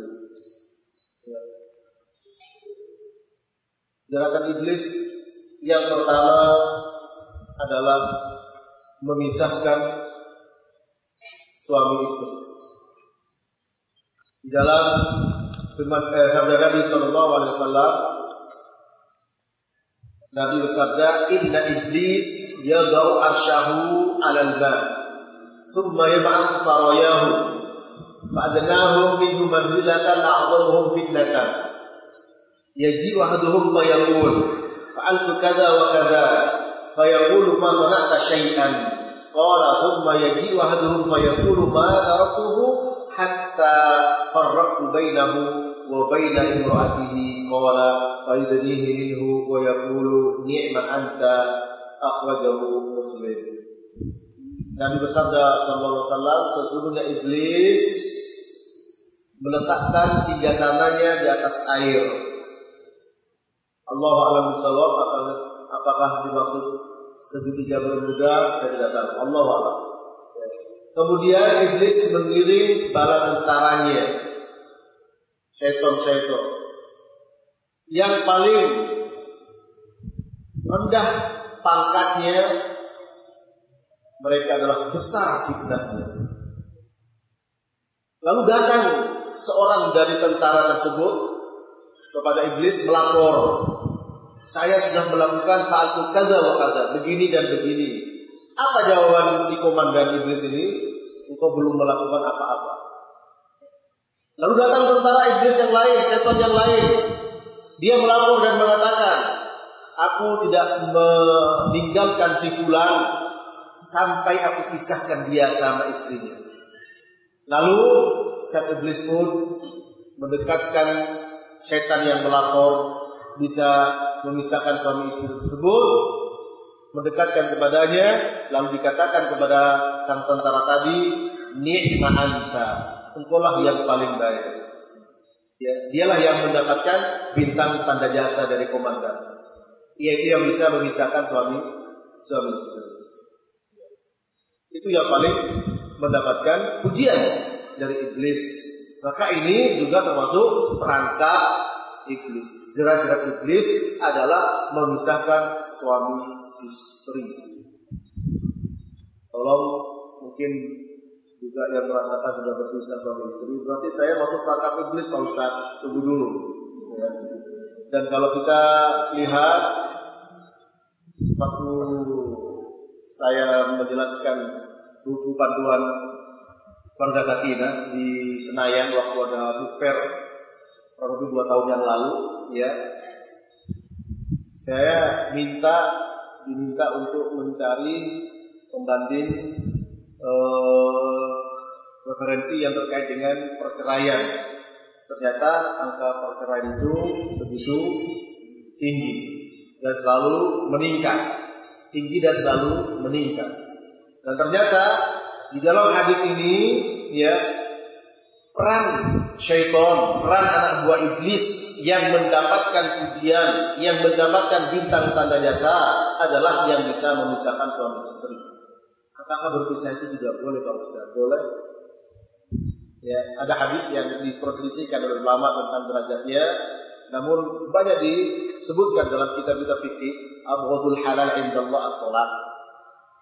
[SPEAKER 1] Jeratan iblis yang pertama adalah memisahkan suami istri. Di dalam firman eh, Nabi Sallallahu Alaihi Wasallam, Nabi bersabda, Inna iblis yadau arsyahu alal ba' ثم يبعث سراياه فأدناهم منه منزلة أعظمهم فتنة يجيء أحدهم فيقول فعلت كذا وكذا فيقول ما صنعت شيئا قال ثم يجيء أحدهم فيقول ما تركته حتى فرقت بينه wa baina imra'atihi faidanihi minhu wa yaqulu ni'ma anta akhrajahu muslim Nabi bersabda sallallahu alaihi wasallam sesungguhnya iblis meletakkan singgasananya di atas air. Allah alam bisawab apakah, dimaksud segitiga bermuda saya tidak tahu. Allah alam. Kemudian iblis mengiring bala tentaranya. Syaiton-syaiton. Yang paling rendah pangkatnya mereka adalah besar fitnahnya. Lalu datang seorang dari tentara tersebut kepada iblis melapor. Saya sudah melakukan hal kaza wa kaza, begini dan begini. Apa jawaban si komandan iblis ini? Engkau belum melakukan apa-apa. Lalu datang tentara iblis yang lain, setan yang lain. Dia melapor dan mengatakan, aku tidak meninggalkan si fulan sampai aku pisahkan dia sama istrinya. Lalu setan iblis pun mendekatkan setan yang melapor bisa memisahkan suami istri tersebut mendekatkan kepadanya lalu dikatakan kepada sang tentara tadi ni'ma anta engkaulah yang paling baik ya dialah yang mendapatkan bintang tanda jasa dari komandan yaitu yang bisa memisahkan suami suami istri. Itu yang paling mendapatkan pujian dari iblis. Maka ini juga termasuk perangkap iblis. Jerat-jerat iblis adalah memisahkan suami istri. Tolong mungkin juga yang merasakan sudah berpisah suami istri, berarti saya masuk perangkap iblis Pak Ustaz. Tunggu dulu. Dan kalau kita lihat waktu saya menjelaskan buku panduan keluarga Sakinah di Senayan waktu ada book fair kurang lebih dua tahun yang lalu, ya saya minta diminta untuk mencari pembanding eh, referensi yang terkait dengan perceraian. Ternyata angka perceraian itu begitu tinggi dan selalu meningkat, tinggi dan selalu meningkat. Dan ternyata di dalam hadis ini ya peran syaitan, peran anak buah iblis yang mendapatkan pujian, yang mendapatkan bintang tanda jasa adalah yang bisa memisahkan suami istri. Apakah berpisah itu tidak boleh Pak Ustaz? Boleh. Ya, ada hadis yang diperselisihkan oleh ulama tentang derajatnya, namun banyak disebutkan dalam kitab-kitab fikih abghadul halal indallah at-talaq.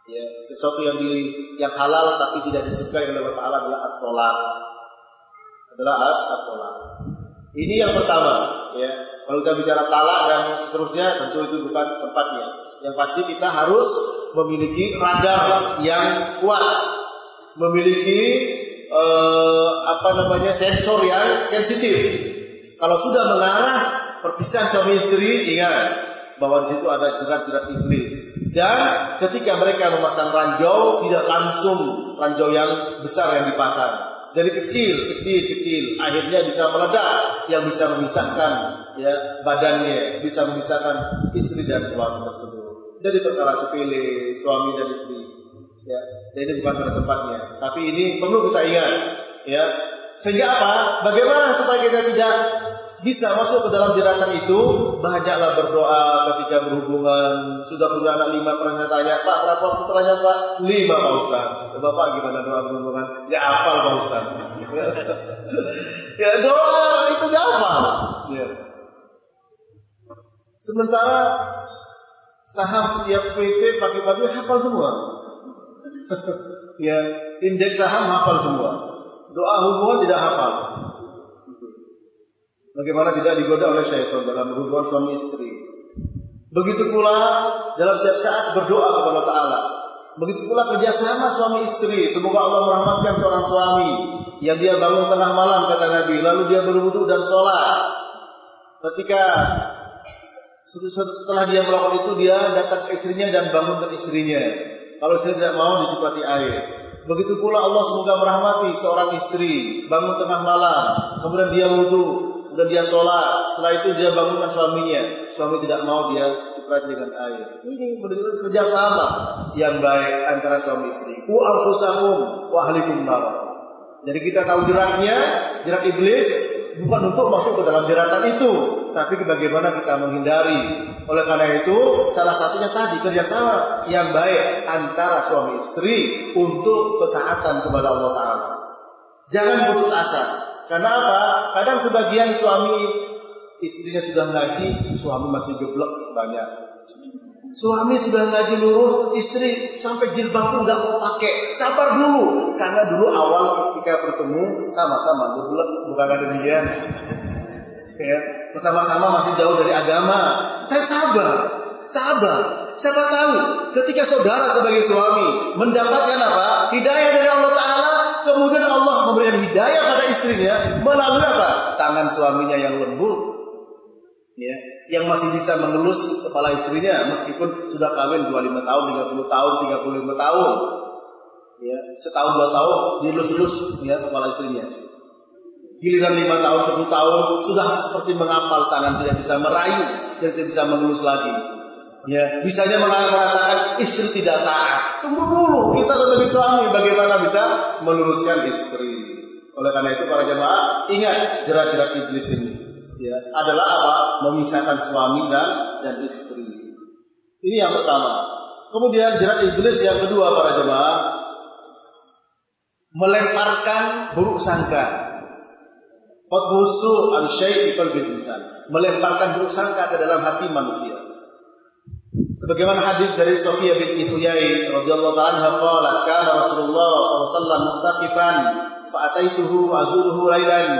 [SPEAKER 1] Ya, sesuatu yang di yang halal tapi tidak disukai oleh Allah Taala adalah at-talaq. Adalah at-talaq. Ini yang pertama, ya. Kalau kita bicara talak dan seterusnya, tentu itu bukan tempatnya. Yang pasti kita harus memiliki radar yang kuat, memiliki eh, apa namanya sensor yang sensitif. Kalau sudah mengarah perpisahan suami istri, ingat bahwa di situ ada jerat-jerat iblis. Dan ketika mereka memasang ranjau, tidak langsung ranjau yang besar yang dipasang dari kecil, kecil, kecil, akhirnya bisa meledak yang bisa memisahkan ya badannya, bisa memisahkan istri dan suami tersebut. Jadi perkara sepele suami dan istri. Ya, dan ini bukan pada tempatnya. Tapi ini perlu kita ingat, ya. Sehingga apa? Bagaimana supaya kita tidak bisa masuk ke dalam jeratan itu, banyaklah berdoa ketika berhubungan. Sudah punya anak lima pernah tanya, Pak berapa putranya Pak? Lima Pak Ustaz. Bapak gimana doa berhubungan? Ya hafal Pak Ustaz. ya doa itu hafal. Ya. Sementara saham setiap PT pagi-pagi hafal semua. ya, indeks saham hafal semua. Doa hubungan tidak hafal. Bagaimana tidak digoda oleh syaitan dalam hubungan suami istri. Begitu pula dalam setiap saat berdoa kepada Ta'ala. Begitu pula kerjasama suami istri. Semoga Allah merahmatkan seorang suami. Yang dia bangun tengah malam kata Nabi. Lalu dia berwudu dan sholat. Ketika setelah dia melakukan itu dia datang ke istrinya dan bangunkan istrinya. Kalau istri tidak mau dicipati air. Begitu pula Allah semoga merahmati seorang istri bangun tengah malam, kemudian dia wudhu, dan dia sholat. Setelah itu dia bangunkan suaminya. Suami tidak mau dia ciprati dengan air. Ini menunjukkan kerjasama yang baik antara suami istri. Ku anfusakum wa ahlikum. Jadi kita tahu jeratnya, jerat iblis bukan untuk masuk ke dalam jeratan itu, tapi bagaimana kita menghindari. Oleh karena itu, salah satunya tadi kerjasama yang baik antara suami istri untuk ketaatan kepada Allah Taala. Jangan putus asa. Karena apa? Kadang sebagian suami istrinya sudah ngaji, suami masih geblek banyak. Suami sudah ngaji lurus, istri sampai jilbab pun nggak mau pakai. Sabar dulu, karena dulu awal ketika bertemu sama-sama geblek, bukan demikian. Ya, bersama-sama masih jauh dari agama. Saya sabar, sabar. Siapa tahu ketika saudara sebagai suami mendapatkan apa? Hidayah dari Allah Taala, kemudian Allah memberikan hidayah pada istrinya melalui apa? Tangan suaminya yang lembut, ya, yang masih bisa mengelus kepala istrinya meskipun sudah kawin 25 tahun, 30 tahun, 35 tahun. Ya, setahun dua tahun dilus-lus ya kepala istrinya. Giliran lima tahun, sepuluh tahun sudah seperti menghafal tangan tidak bisa merayu dan tidak bisa mengelus lagi. Ya, bisanya mengatakan istri tidak taat. Tunggu dulu, kita sebagai suami bagaimana bisa meluruskan istri. Oleh karena itu para jemaah ingat jerat-jerat iblis ini ya, adalah apa? Memisahkan suami dan dan istri. Ini yang pertama. Kemudian jerat iblis yang kedua para jemaah melemparkan buruk sangka. Qadhusu an syai'. Melemparkan buruk sangka ke dalam hati manusia. Sebagaimana hadis dari Sofia binti Huyai radhiyallahu ta'ala anha qalat kana Rasulullah sallallahu alaihi wasallam muqtaqifan fa ataituhu azuruhu lailan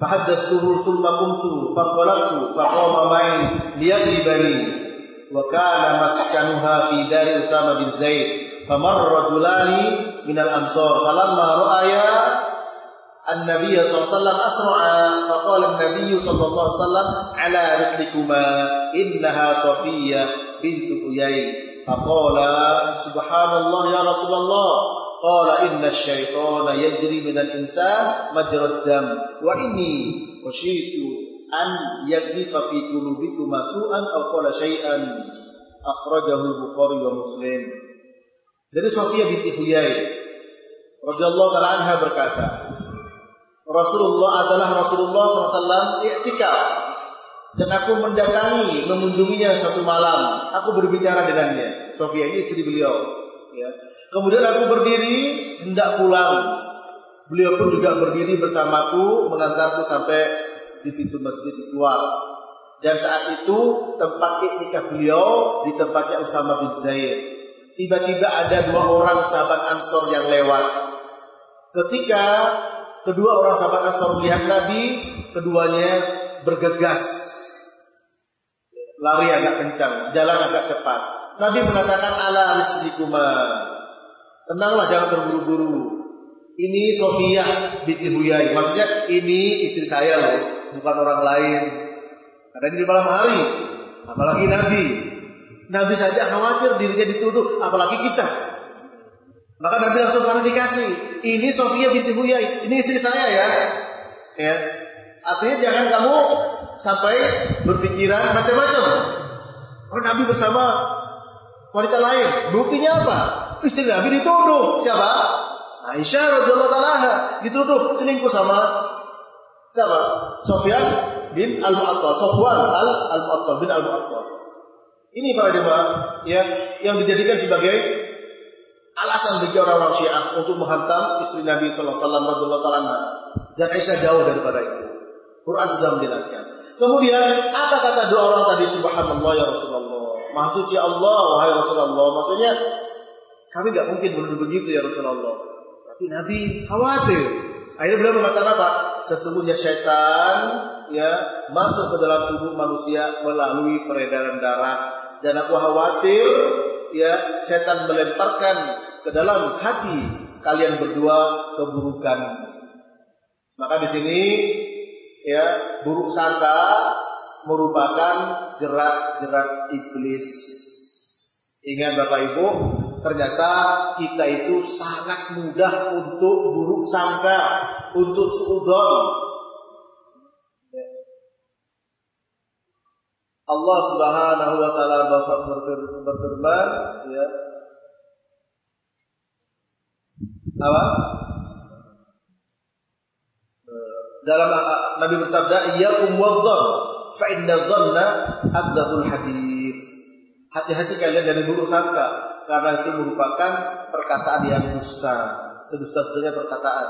[SPEAKER 1] فحدثته ثم قمت فانطلقت فقام معي ليغلبني وكان مسكنها في دار أسامة بن زيد. فمر رجلان من الأنصار. فلما رأيا النبي صلى الله عليه وسلم أسرع فقال النبي صلى الله عليه وسلم على رسلكما إنها صفية بنت حيي. فقال سبحان الله يا رسول الله. Qala inna syaitana yajri minal insan majrad dam wa inni khasyitu an yaghlifa fi qulubikum masu'an aw qala syai'an akhrajahu Bukhari wa Muslim. Dari Sofia binti Huyai radhiyallahu taala anha berkata, Rasulullah adalah Rasulullah SAW i'tikaf dan aku mendatangi mengunjunginya suatu malam. Aku berbicara dengannya. Sofia ini istri beliau. Ya. Kemudian aku berdiri hendak pulang. Beliau pun juga berdiri bersamaku mengantarku sampai di pintu masjid keluar. Dan saat itu tempat iktikaf beliau di tempatnya Usama bin Zaid. Tiba-tiba ada dua orang sahabat Ansor yang lewat. Ketika kedua orang sahabat Ansor melihat Nabi, keduanya bergegas. Lari agak kencang, jalan agak cepat. Nabi mengatakan ala rizqikuma Tenanglah jangan terburu-buru. Ini Sofia binti Huyai. Maksudnya ini istri saya loh, bukan orang lain. Ini di malam hari, apalagi Nabi. Nabi saja khawatir dirinya dituduh, apalagi kita. Maka Nabi langsung klarifikasi. Ini Sofia binti Huyai, ini istri saya ya. Ya. Artinya jangan kamu sampai berpikiran macam-macam. Oh Nabi bersama wanita lain. Buktinya apa? Istri Nabi dituduh. Siapa? Aisyah radhiyallahu taala dituduh selingkuh sama siapa? Sofyan bin Al-Mu'attal, Sofwan Al-Mu'attal bin Al-Mu'attal. Ini para jemaah ya yang dijadikan sebagai alasan bagi orang-orang Syiah untuk menghantam istri Nabi sallallahu alaihi wasallam dan Aisyah jauh daripada itu. Quran sudah menjelaskan. Kemudian apa kata dua orang tadi subhanallah ya Rasulullah. Maksudnya Allah wahai Rasulullah. Maksudnya kami nggak mungkin menuduh begitu ya Rasulullah. Tapi Nabi khawatir. Akhirnya beliau mengatakan apa? Sesungguhnya syaitan ya masuk ke dalam tubuh manusia melalui peredaran darah dan aku khawatir ya setan melemparkan ke dalam hati kalian berdua keburukan. Maka di sini ya buruk sangka merupakan jerat-jerat iblis. Ingat Bapak Ibu, ternyata kita itu sangat mudah untuk buruk sangka, untuk suudon. Allah Subhanahu wa taala berfirman ya apa dalam Nabi bersabda iyyakum wadh fa inna dhanna adzabul hadith hati-hati kalian dari buruk sangka karena itu merupakan perkataan yang dusta. Sedusta-dustanya perkataan.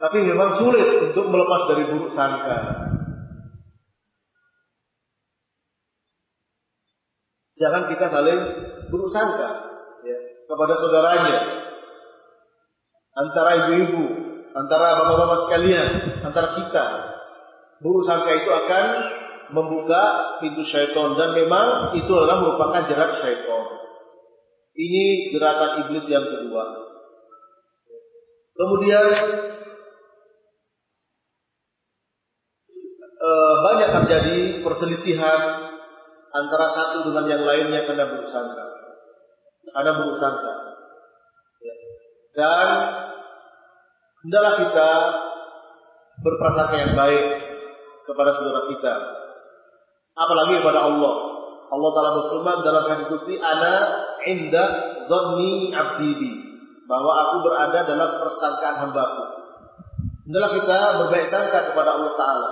[SPEAKER 1] Tapi memang sulit untuk melepas dari buruk sangka. Jangan kita saling buruk sangka ya, kepada saudaranya, antara ibu-ibu, antara bapak-bapak sekalian, antara kita. Buruk sangka itu akan membuka pintu syaitan dan memang itu adalah merupakan jerat syaitan. Ini jeratan iblis yang kedua. Kemudian eh, banyak terjadi perselisihan antara satu dengan yang lainnya karena buruk sangka. Karena buruk sangka. Ya. Dan hendaklah kita berprasangka yang baik kepada saudara kita. Apalagi kepada Allah. Allah Ta'ala berfirman dalam hadis qudsi, "Ana inda dhanni 'abdi bi." Bahwa aku berada dalam persangkaan hambaku. Hendaklah kita berbaik sangka kepada Allah Ta'ala.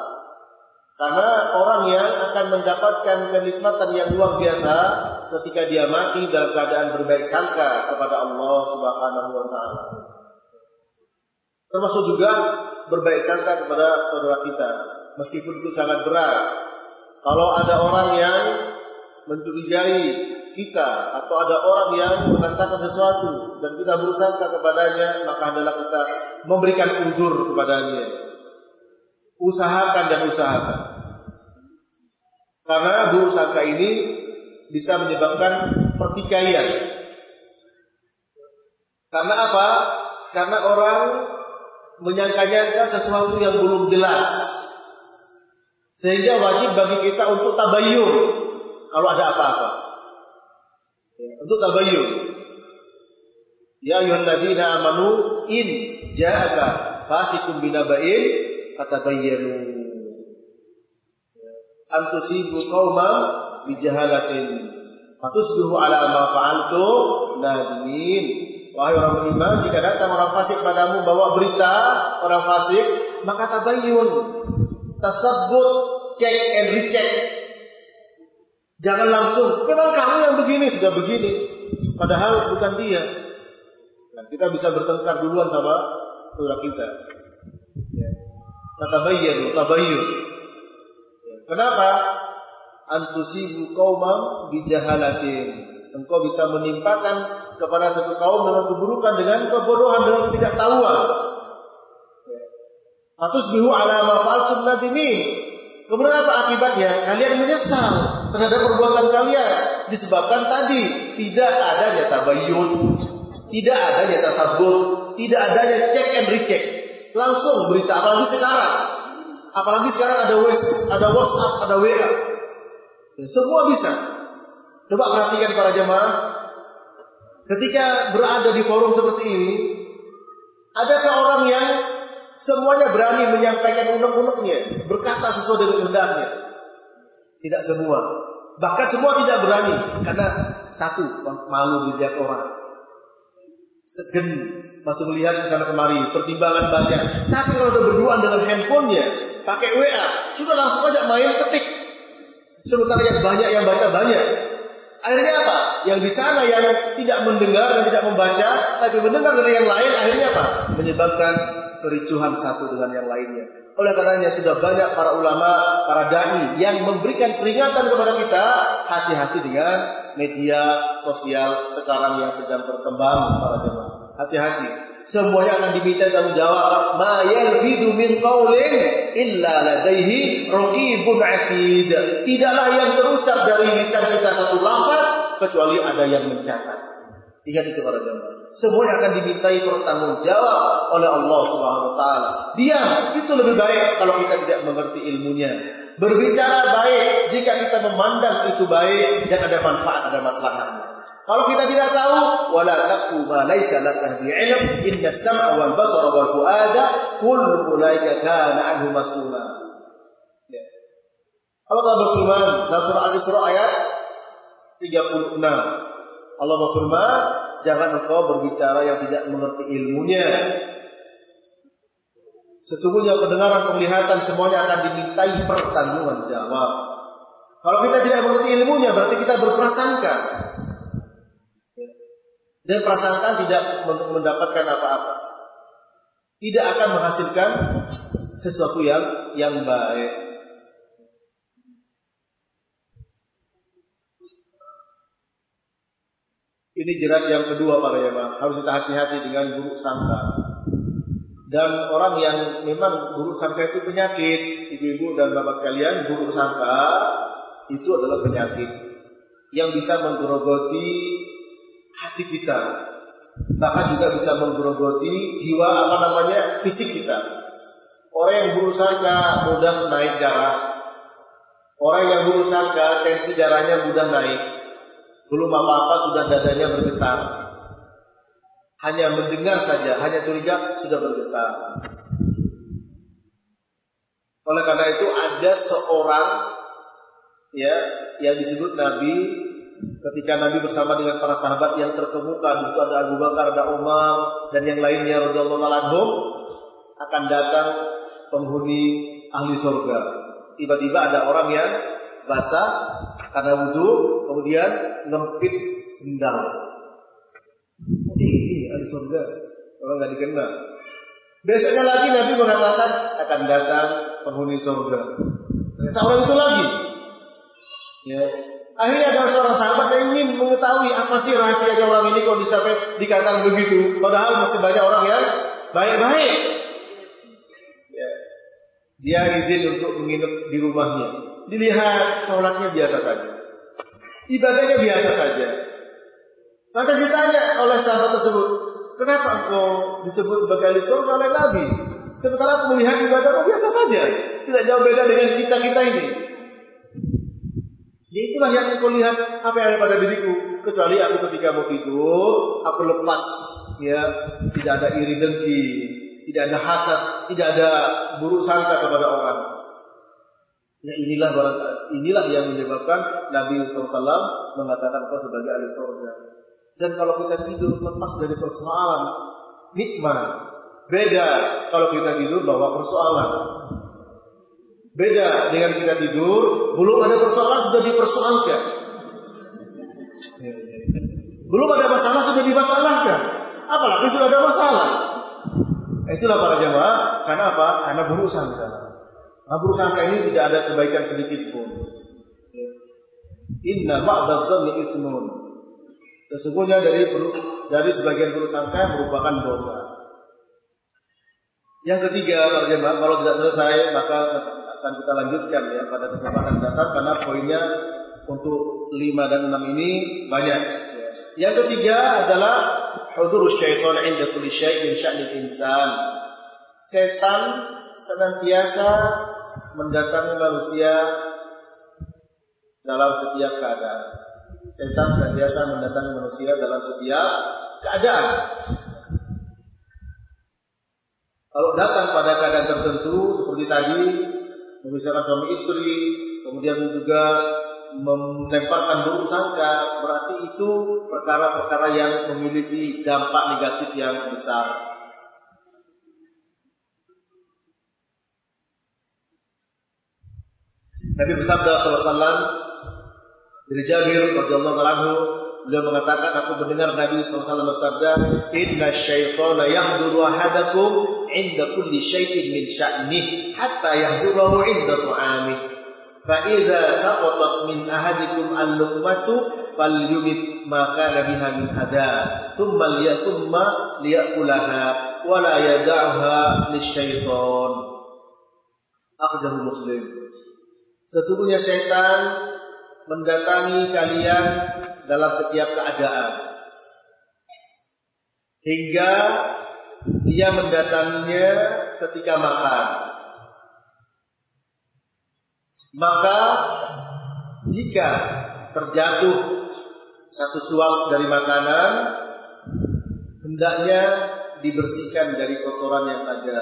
[SPEAKER 1] Karena orang yang akan mendapatkan kenikmatan yang luar biasa ketika dia mati dalam keadaan berbaik sangka kepada Allah Subhanahu wa taala. Termasuk juga berbaik sangka kepada saudara kita, meskipun itu sangat berat. Kalau ada orang yang mencurigai kita atau ada orang yang mengatakan sesuatu dan kita bersangka kepadanya, maka adalah kita memberikan udur kepadanya usahakan dan usahakan. Karena buruk ini bisa menyebabkan pertikaian. Karena apa? Karena orang menyangka-nyangka sesuatu yang belum jelas. Sehingga wajib bagi kita untuk tabayyun kalau ada apa-apa. Untuk tabayyun. Ya ayyuhalladzina amanu in ja'aka fasikum binaba'in fatabayyanu. Antusibu qaumam bijahalatin. Fatusbihu ala ma fa'altu nadimin. Wahai orang beriman jika datang orang fasik padamu bawa berita orang fasik maka tabayyun tasabbut check and recheck jangan langsung memang kamu yang begini sudah begini padahal bukan dia nah, kita bisa bertengkar duluan sama saudara kita Tatabayyanu, tabayyun. Kenapa? Antusibu qaumam bijahalatin. Engkau bisa menimpakan kepada satu kaum dengan keburukan, dengan kebodohan, dengan ketidaktahuan. Atus bihu ala ma fa'altum nadimin. Kemudian apa akibatnya? Kalian menyesal terhadap perbuatan kalian disebabkan tadi tidak adanya tabayyun, tidak adanya tasabur, tidak adanya check and recheck. Langsung berita, apalagi sekarang. Apalagi sekarang ada ada WhatsApp, ada WA. Ya, semua bisa. Coba perhatikan para jemaah. Ketika berada di forum seperti ini, adakah orang yang semuanya berani menyampaikan unek-uneknya, berkata sesuai dengan hendaknya? Tidak semua. Bahkan semua tidak berani karena satu malu dilihat orang. Segen masih melihat di sana kemari, pertimbangan banyak. Tapi kalau udah berduaan dengan handphonenya, pakai WA, sudah langsung aja main ketik. Sementara yang banyak yang baca banyak. Akhirnya apa? Yang di sana yang tidak mendengar dan tidak membaca, tapi mendengar dari yang lain, akhirnya apa? Menyebabkan kericuhan satu dengan yang lainnya. Oleh karenanya sudah banyak para ulama, para dai yang memberikan peringatan kepada kita, hati-hati dengan media sosial sekarang yang sedang berkembang para jemaah. Hati-hati. Semuanya akan diminta tanggung jawab. Ma yalfidu min qawlin illa ladaihi raqibun atid. Tidaklah yang terucap dari lisan kita satu lafaz kecuali ada yang mencatat. Ingat itu para jemaah. Semuanya akan dimintai pertanggung jawab oleh Allah Subhanahu wa taala. Diam itu lebih baik kalau kita tidak mengerti ilmunya. Berbicara baik jika kita memandang itu baik dan ada manfaat, ada masalahnya. Kalau kita tidak tahu, wala taqfu ma laisa laka bi ilm, inna sam'a wal basara wal fuada kullu ulaika kana anhu mas'ula. Ya. Allah Taala berfirman dalam surah Al-Isra ayat 36. Allah berfirman, "Jangan engkau berbicara yang tidak mengerti ilmunya." Sesungguhnya pendengaran penglihatan semuanya akan dimintai pertanggungan jawab. Kalau kita tidak mengerti ilmunya, berarti kita berprasangka. Dan prasangka tidak mendapatkan apa-apa. Tidak akan menghasilkan sesuatu yang yang baik. Ini jerat yang kedua para jemaah. Harus kita hati-hati dengan buruk sangka. Dan orang yang memang buruk sangka itu penyakit, ibu-ibu dan bapak sekalian, buruk sangka itu adalah penyakit yang bisa menggerogoti hati kita. Bahkan juga bisa menggerogoti jiwa apa namanya fisik kita. Orang yang buruk sangka mudah naik darah. Orang yang buruk sangka tensi darahnya mudah naik. Belum apa-apa sudah dadanya bergetar. Hanya mendengar saja, hanya curiga sudah bergetar. Oleh karena itu ada seorang ya yang disebut Nabi ketika Nabi bersama dengan para sahabat yang terkemuka di situ ada Abu Bakar, ada Umar dan yang lainnya radhiyallahu akan datang penghuni ahli surga. Tiba-tiba ada orang yang basah karena wudhu, kemudian ngempit sendal. Ini, ahli surga. Orang nggak dikenal. Besoknya lagi Nabi mengatakan akan datang penghuni surga. Ternyata orang itu lagi. Ya. Akhirnya ada seorang sahabat yang ingin mengetahui apa sih rahasianya orang ini kok sampai dikatakan begitu. Padahal masih banyak orang yang baik-baik. Ya. Dia izin untuk menginap di rumahnya. Dilihat sholatnya biasa saja. Ibadahnya biasa saja. Maka ditanya oleh sahabat tersebut, kenapa engkau disebut sebagai ahli surga oleh Nabi? Sementara aku melihat ibadahmu biasa saja. Tidak jauh beda dengan kita-kita ini. Ya itulah yang aku lihat apa yang ada pada diriku. Kecuali aku ketika mau tidur, aku lepas. Ya, tidak ada iri dengki, tidak ada hasad, tidak ada buruk sangka kepada orang. Ya inilah inilah yang menyebabkan Nabi SAW mengatakan kau sebagai ahli surga. Dan kalau kita tidur lepas dari persoalan, nikmat. Beda kalau kita tidur bawa persoalan. Beda dengan kita tidur, belum ada persoalan sudah dipersoalkan. Belum ada masalah sudah dimasalahkan. Apalagi sudah ada masalah. Itulah para jemaah. Karena apa? Karena buruk sangka. Nah, buruk sangka ini tidak ada kebaikan sedikit pun. Inna ba'dadh-dhanni itsmun. Sesungguhnya dari dari sebagian buruk sangka merupakan dosa. Yang ketiga, para kalau tidak selesai maka akan kita lanjutkan ya pada kesempatan datang karena poinnya untuk lima dan enam ini banyak. Ya. Yang ketiga adalah hudur syaitan inda kulli syai' insan. Setan senantiasa mendatangi manusia dalam setiap keadaan. Setan senantiasa mendatangi manusia dalam setiap keadaan. Kalau datang pada keadaan tertentu seperti tadi memisahkan suami istri, kemudian juga melemparkan buruk sangka, berarti itu perkara-perkara yang memiliki dampak negatif yang besar. Nabi bersabda SAW dari Jabir radhiyallahu anhu beliau mengatakan aku mendengar Nabi SAW bersabda inna syaitana yahduru ahadakum inda kulli syai'in min sya'nih hatta yahdurahu inda tu'amih fa idza saqatat min ahadikum al-luqmatu falyumit ma kana biha min adha thumma liyatumma liyakulaha wa la yada'ha lisyaitan akhrajahu muslim Sesungguhnya syaitan mendatangi kalian dalam setiap keadaan. Hingga dia mendatanginya ketika makan. Maka jika terjatuh satu suap dari makanan, hendaknya dibersihkan dari kotoran yang ada.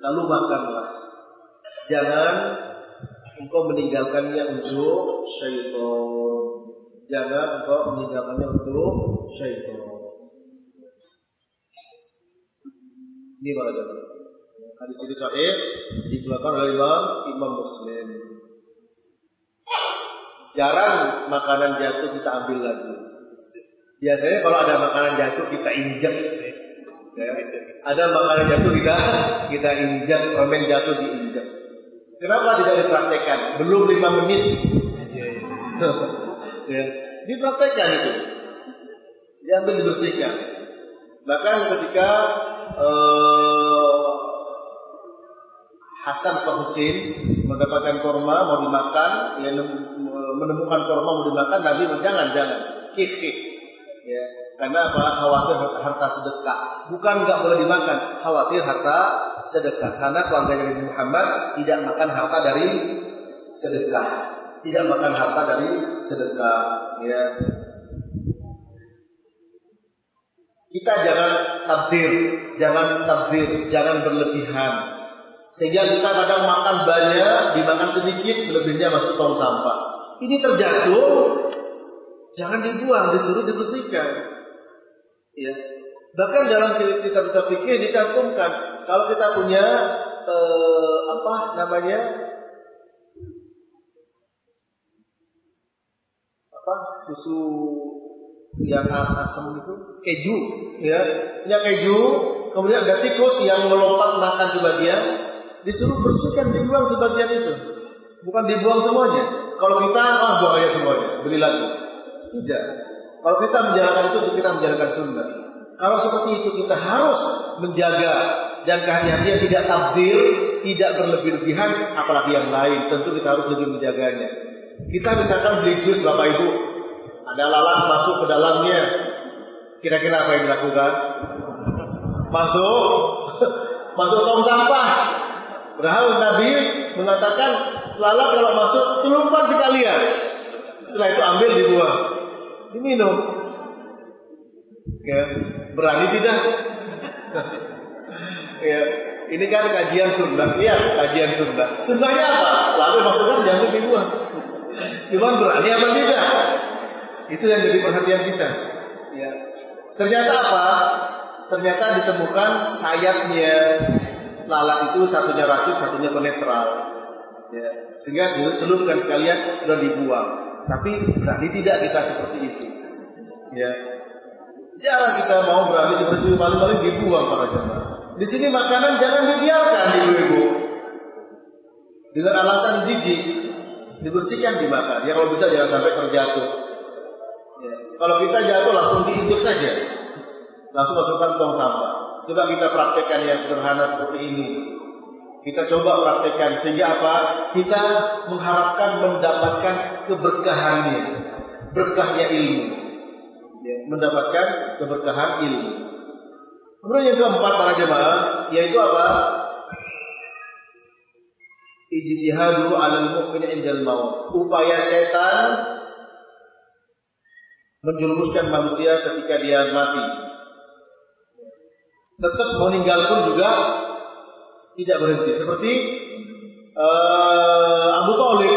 [SPEAKER 1] Lalu makanlah. Jangan engkau meninggalkannya untuk syaitan. Jangan engkau meninggalkannya untuk syaitan. Ini para jemaah. Hadis ini sahih dikeluarkan oleh Imam Imam Muslim. Jarang makanan jatuh kita ambil lagi. Biasanya kalau ada makanan jatuh kita injak. Ya. Ada makanan jatuh kita kita injak, permen jatuh diinjak. Kenapa tidak dipraktekkan? Belum lima menit. ya. Dipraktekkan itu. Diambil dibersihkan. Bahkan ketika uh, Hasan atau Husin mendapatkan korma mau dimakan, ya, menemukan korma mau dimakan, Nabi jangan jangan, kik kik. Ya, karena apa? Khawatir harta sedekah. Bukan nggak boleh dimakan, khawatir harta sedekah. Karena keluarga Nabi Muhammad tidak makan harta dari sedekah. Tidak makan harta dari sedekah. Ya. Kita jangan tabdir, jangan tabdir, jangan berlebihan. Sehingga kita kadang makan banyak, dimakan sedikit, selebihnya masuk tong sampah. Ini terjatuh, jangan dibuang, disuruh dibersihkan. Ya. Bahkan dalam kitab-kitab fikih dicantumkan kalau kita punya eh, apa namanya? Apa? Susu yang asam itu? Keju ya. Punya keju kemudian ada tikus yang melompat makan sebagian disuruh bersihkan dibuang sebagian itu. Bukan dibuang semuanya. Kalau kita oh buang aja semuanya beli lagi. Tidak. Kalau kita menjalankan itu kita menjalankan sunnah. Kalau seperti itu kita harus menjaga dan kehati-hatian tidak tabdir, tidak berlebih-lebihan, apalagi yang lain. Tentu kita harus lebih menjaganya. Kita misalkan beli jus Bapak Ibu, ada lalat masuk ke dalamnya. Kira-kira apa yang dilakukan? Masuk, masuk tong sampah. Padahal Nabi mengatakan lalat kalau masuk celupkan sekalian. Setelah itu ambil dibuang, diminum. Ya, berani tidak? ya, ini kan kajian sunnah, iya kajian sunnah. Sunnahnya apa? Lalu masukkan jangan dibuang. Cuman berani apa tidak? Itu yang jadi perhatian kita. Ya. Ternyata apa? Ternyata ditemukan sayapnya lalat itu satunya racun, satunya penetral. Ya. Sehingga dicelupkan sekalian sudah dibuang. Tapi berani tidak kita seperti itu. Ya. Jarang kita mau berani seperti itu, paling-paling dibuang para jemaah. Di sini makanan jangan dibiarkan ibu-ibu. Dengan alasan jijik, dibersihkan dimakan. Ya kalau bisa jangan sampai terjatuh. Ya. Kalau kita jatuh langsung diinjek saja. Langsung masukkan tong sampah. Coba kita praktekkan yang sederhana seperti ini. Kita coba praktekkan sehingga apa? Kita mengharapkan mendapatkan keberkahannya, berkahnya ilmu. Ya, mendapatkan keberkahan ilmu. Kemudian yang keempat para jemaah yaitu apa? Ijtihadu 'alal mu'min indal maut. Upaya setan menjerumuskan manusia ketika dia mati. Tetap meninggal pun juga tidak berhenti. Seperti uh, Abu Talib.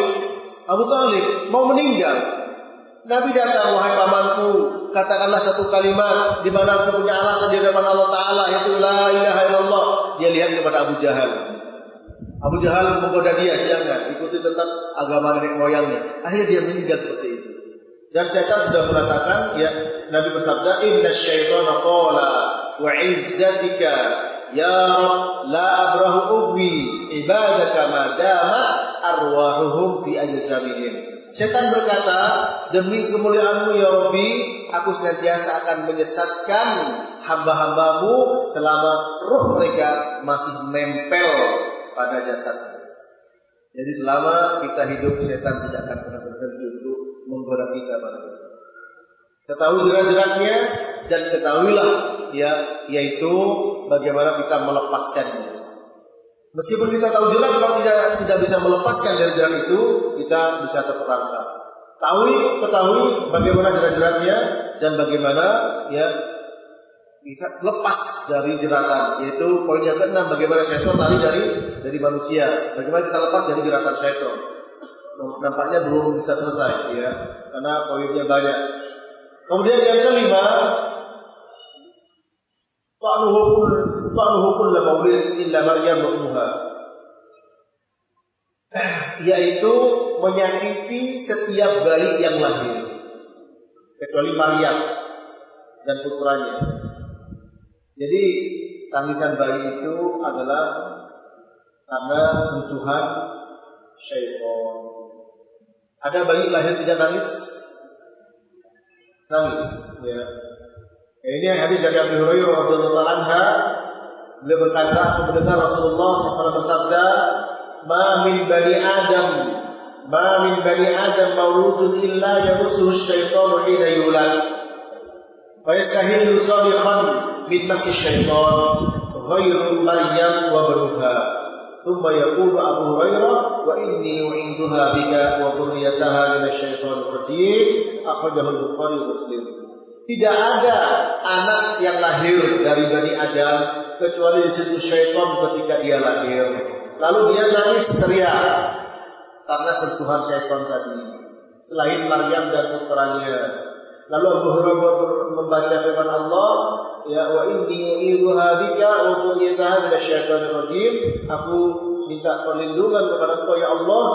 [SPEAKER 1] Abu Talib mau meninggal. Nabi datang, wahai pamanku, katakanlah satu kalimat di mana aku punya alasan di depan Allah Taala yaitu la ilaha illallah. Dia lihat kepada Abu Jahal. Abu Jahal menggoda dia, jangan ikuti tetap agama nenek moyangnya. Akhirnya dia meninggal seperti itu. Dan setan sudah mengatakan, ya Nabi bersabda, Inna syaitana qala wa izzatika ya Rabb la abrahu ubwi ibadaka ma damat arwahuhum fi ajzamihim. Setan berkata, demi kemuliaanmu ya Rabbi, aku senantiasa akan menyesatkan hamba-hambamu selama roh mereka masih nempel pada jasad. Jadi selama kita hidup, setan tidak akan pernah berhenti untuk menggoda kita pada Ketahui jerat-jeratnya dan ketahuilah ya yaitu bagaimana kita melepaskannya. Meskipun kita tahu jelas kalau tidak tidak bisa melepaskan dari jerat itu, kita bisa terperangkap. Tahu, ketahui bagaimana jerat-jeratnya dan bagaimana ya bisa lepas dari jeratan. Yaitu poin yang keenam, bagaimana syaitan lari dari dari manusia. Bagaimana kita lepas dari jeratan syaitan. nampaknya belum bisa selesai ya, karena poinnya banyak. Kemudian yang kelima, ta'nuhu ta'nuhu kullu maulid illa Maryam ummuha. Yaitu menyakiti setiap bayi yang lahir kecuali Maryam dan putranya. Jadi tangisan bayi itu adalah karena sentuhan syaitan. Ada bayi lahir tidak nangis? Nangis, ya. ya ini yang hadis dari Abu Hurairah radhiyallahu anha. Beliau berkata, aku mendengar Rasulullah SAW bersabda, "Ma min bani Adam, ما من بني adam mauludun illa yarusuhu الشيطان hina yulad wa yastahillu sabiqan min masi syaitan ghairu maryam wa banuha. Thumma yaqulu abu hurairah wa inni u'induha bika wa dhurriyataha min syaitan tidak ada anak yang lahir dari bani adam kecuali di situ syaitan ketika dia lahir. Lalu dia nangis teriak karena sentuhan syaitan tadi. Selain Maryam dan putranya, Lalu Abu Hurairah membaca firman Allah, ya wa inni u'idzuha bika wa dzurriyyataha minasyaitonir rajim. Aku minta perlindungan kepada Engkau ya Allah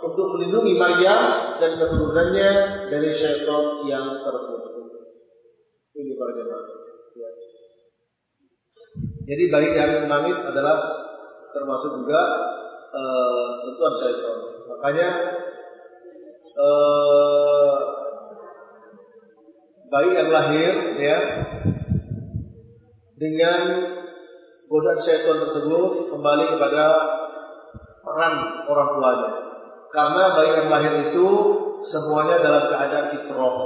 [SPEAKER 1] untuk melindungi Maryam dan keturunannya dari syaitan yang terkutuk. Ini para. Ya. Jadi bayi yang menangis adalah termasuk juga uh, sentuhan syaitan. Makanya uh, bayi yang lahir ya dengan godaan syaitan tersebut kembali kepada peran orang tuanya. Karena bayi yang lahir itu semuanya dalam keadaan fitrah.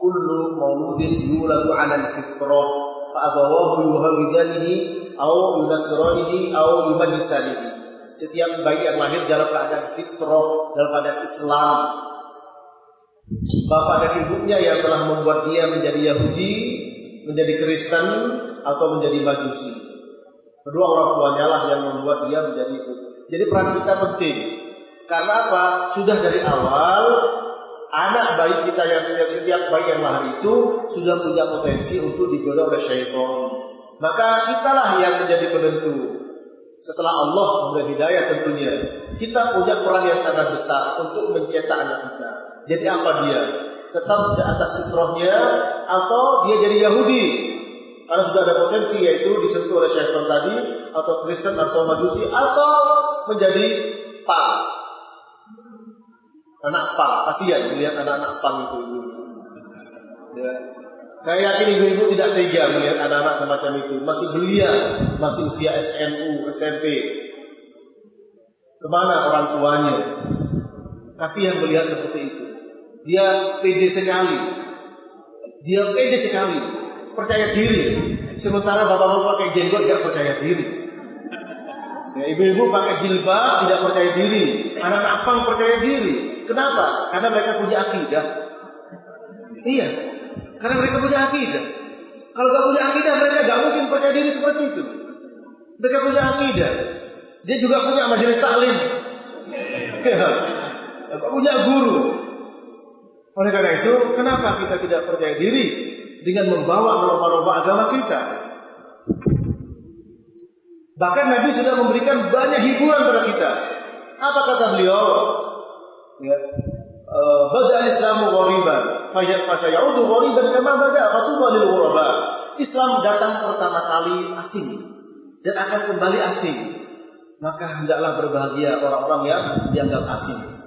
[SPEAKER 1] Kullu mauludin yuladu 'ala fitrah fa abawahu yuhawidanihi au yunasranihi au yumajisanihi. Setiap bayi yang lahir dalam keadaan fitrah, dalam keadaan Islam, Bapak dan ibunya yang telah membuat dia menjadi Yahudi, menjadi Kristen, atau menjadi Majusi. Kedua orang tuanya lah yang membuat dia menjadi itu. Jadi peran kita penting. Karena apa? Sudah dari awal anak bayi kita yang setiap setiap bayi yang lahir itu sudah punya potensi untuk digoda oleh syaitan. Maka kitalah yang menjadi penentu. Setelah Allah memberi hidayah tentunya, kita punya peran yang sangat besar untuk mencetak anak kita. Jadi apa dia? Tetap di atas fitrahnya atau dia jadi Yahudi? Karena sudah ada potensi yaitu disentuh oleh syaitan tadi atau Kristen atau Majusi atau menjadi pang. Anak pang, kasihan melihat anak-anak pang itu. Ya. Saya yakin ibu-ibu tidak tega melihat anak-anak semacam itu. Masih belia, masih usia SMU, SMP. Ke mana orang tuanya? Kasihan melihat seperti itu. Dia pede sekali. Dia pede sekali. Percaya diri. Sementara bapak-bapak pakai jenggot tidak percaya diri. Ya, ibu-ibu pakai jilbab tidak percaya diri. Anak-anak percaya diri. Kenapa? Karena mereka punya akidah. Iya. Karena mereka punya akidah. Kalau gak punya akidah mereka gak mungkin percaya diri seperti itu. Mereka punya akidah. Dia juga punya majelis taklim. Ya. punya guru. Oleh karena itu, kenapa kita tidak percaya diri dengan membawa norma-norma agama kita? Bahkan Nabi sudah memberikan banyak hiburan pada kita. Apa kata beliau? Ya. Eh, bada al-Islamu ghariban, fasayaudu ghariban kama bada, fatuba lil ghuraba. Islam datang pertama kali asing dan akan kembali asing. Maka hendaklah berbahagia orang-orang yang dianggap asing.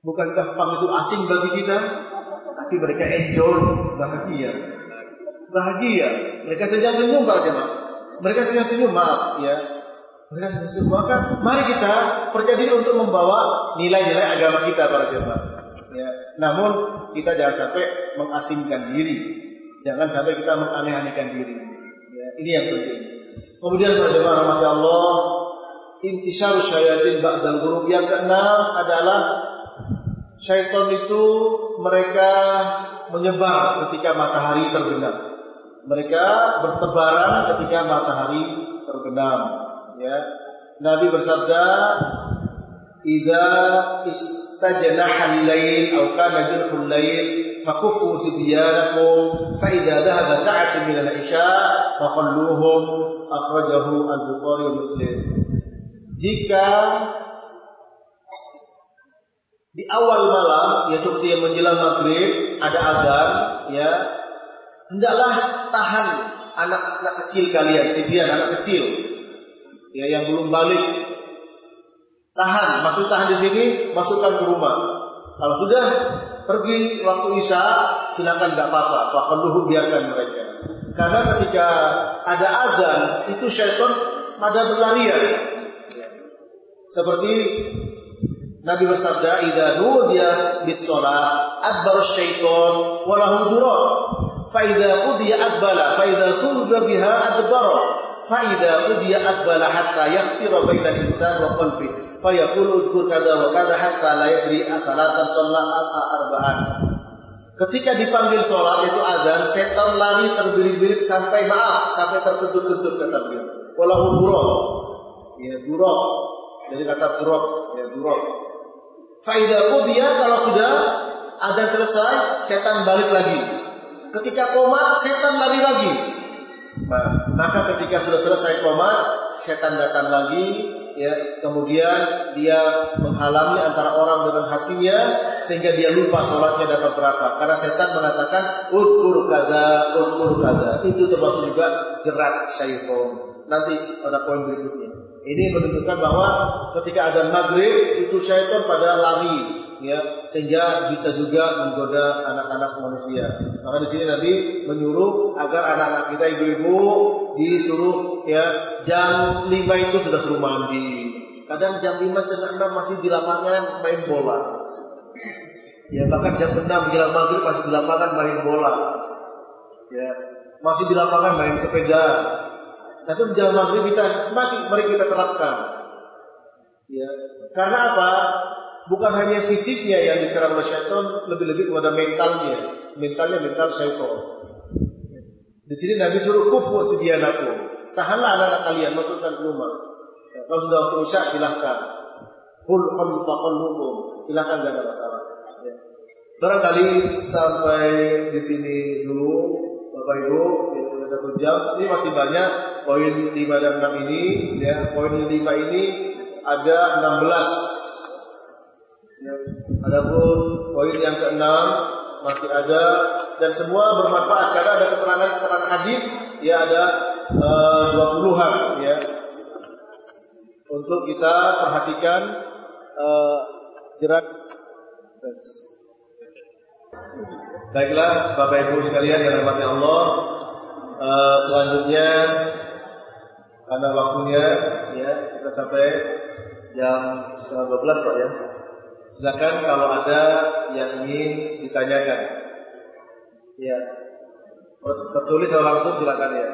[SPEAKER 1] Bukankah pang itu asing bagi kita? Tapi mereka enjoy, bahagia. Bahagia. Mereka senyum-senyum para jemaah. Mereka senyum-senyum, maaf ya. Mereka. Maka mari kita percaya diri untuk membawa nilai-nilai agama kita para jemaah. Ya. Namun kita jangan sampai mengasingkan diri. Jangan sampai kita menganeh-anehkan diri. Ya. Ini yang penting. Kemudian para jemaah rahmat Allah, intisar syayatin ba'dal gurub yang keenam adalah syaitan itu mereka menyebar ketika matahari terbenam. Mereka bertebaran ketika matahari terbenam ya. Nabi bersabda "Ida istajnaha al-lail aw kana dirhul lail fakuffu sibyanakum fa idza dhahaba sa'atun min al-isha faqalluhum akhrajahu al-bukhari muslim. Jika di awal malam yaitu ketika menjelang maghrib ada azan ya hendaklah tahan anak-anak kecil kalian sibian anak kecil ya yang belum balik. Tahan maksud tahan di sini masukkan ke rumah. Kalau sudah pergi waktu isya silakan nggak apa-apa. Fakuluhu biarkan mereka. Karena ketika ada azan itu syaitan pada berlarian. Seperti Nabi bersabda, "Idza nudiya bis shalah adbar syaiton wa lahu durar. Fa idza qudiya adbala, fa idza biha adbara. Fa idza qudiya adbala hatta yaftira baina al-insan wa qalbi. Fa yaqulu udkur kadza wa kadza hatta la yadri asalatan sallat arba'an." Ketika dipanggil sholat itu azan, setan lari terbirik-birik sampai maaf, sampai terkentut-kentut kata beliau. Walahu durok, ya durok, dari kata durok, ya durok. Faidah dia kalau sudah azan selesai, setan balik lagi. Ketika koma, setan lari lagi. Nah, maka ketika sudah selesai koma, setan datang lagi, ya kemudian dia menghalangi antara orang dengan hatinya sehingga dia lupa sholatnya dapat berapa. Karena setan mengatakan ukur kaza ukur kaza. Itu termasuk juga jerat syaitan nanti pada poin berikutnya. Ini menunjukkan bahwa ketika ada maghrib itu syaitan pada lari ya sehingga bisa juga menggoda anak-anak manusia. Maka di sini Nabi menyuruh agar anak-anak kita ibu-ibu disuruh ya jam 5 itu sudah suruh mandi. Kadang jam 5 setengah 6 masih di lapangan main bola. Ya bahkan jam 6 menjelang maghrib masih di lapangan main bola. Ya masih di lapangan main sepeda, tapi menjelang maghrib kita mari, mari kita terapkan. Ya. Karena apa? Bukan hanya fisiknya yang diserang oleh syaitan, lebih-lebih kepada mentalnya. Mentalnya mental syaitan. Di sini Nabi suruh kufu sidianaku. Tahanlah anak-anak kalian, masukkan rumah. Ya, kalau sudah waktu isya silahkan. Kul hukum. Silahkan gak ada masalah. Ya. Barangkali sampai di sini dulu Bapak Ibu, ya sudah satu jam. Ini masih banyak poin 5 dan 6 ini. Ya, poin 5 ini ada 16. Adapun poin yang ke-6 masih ada dan semua bermanfaat karena ada keterangan-keterangan hadis ya ada uh, 20-an ya. Untuk kita perhatikan uh, jerat. Baiklah Bapak Ibu sekalian yang rahmati Allah uh, Selanjutnya Karena waktunya ya Kita sampai jam setengah 12 Pak ya Silakan kalau ada yang ingin ditanyakan. Ya. Tertulis atau langsung silakan ya.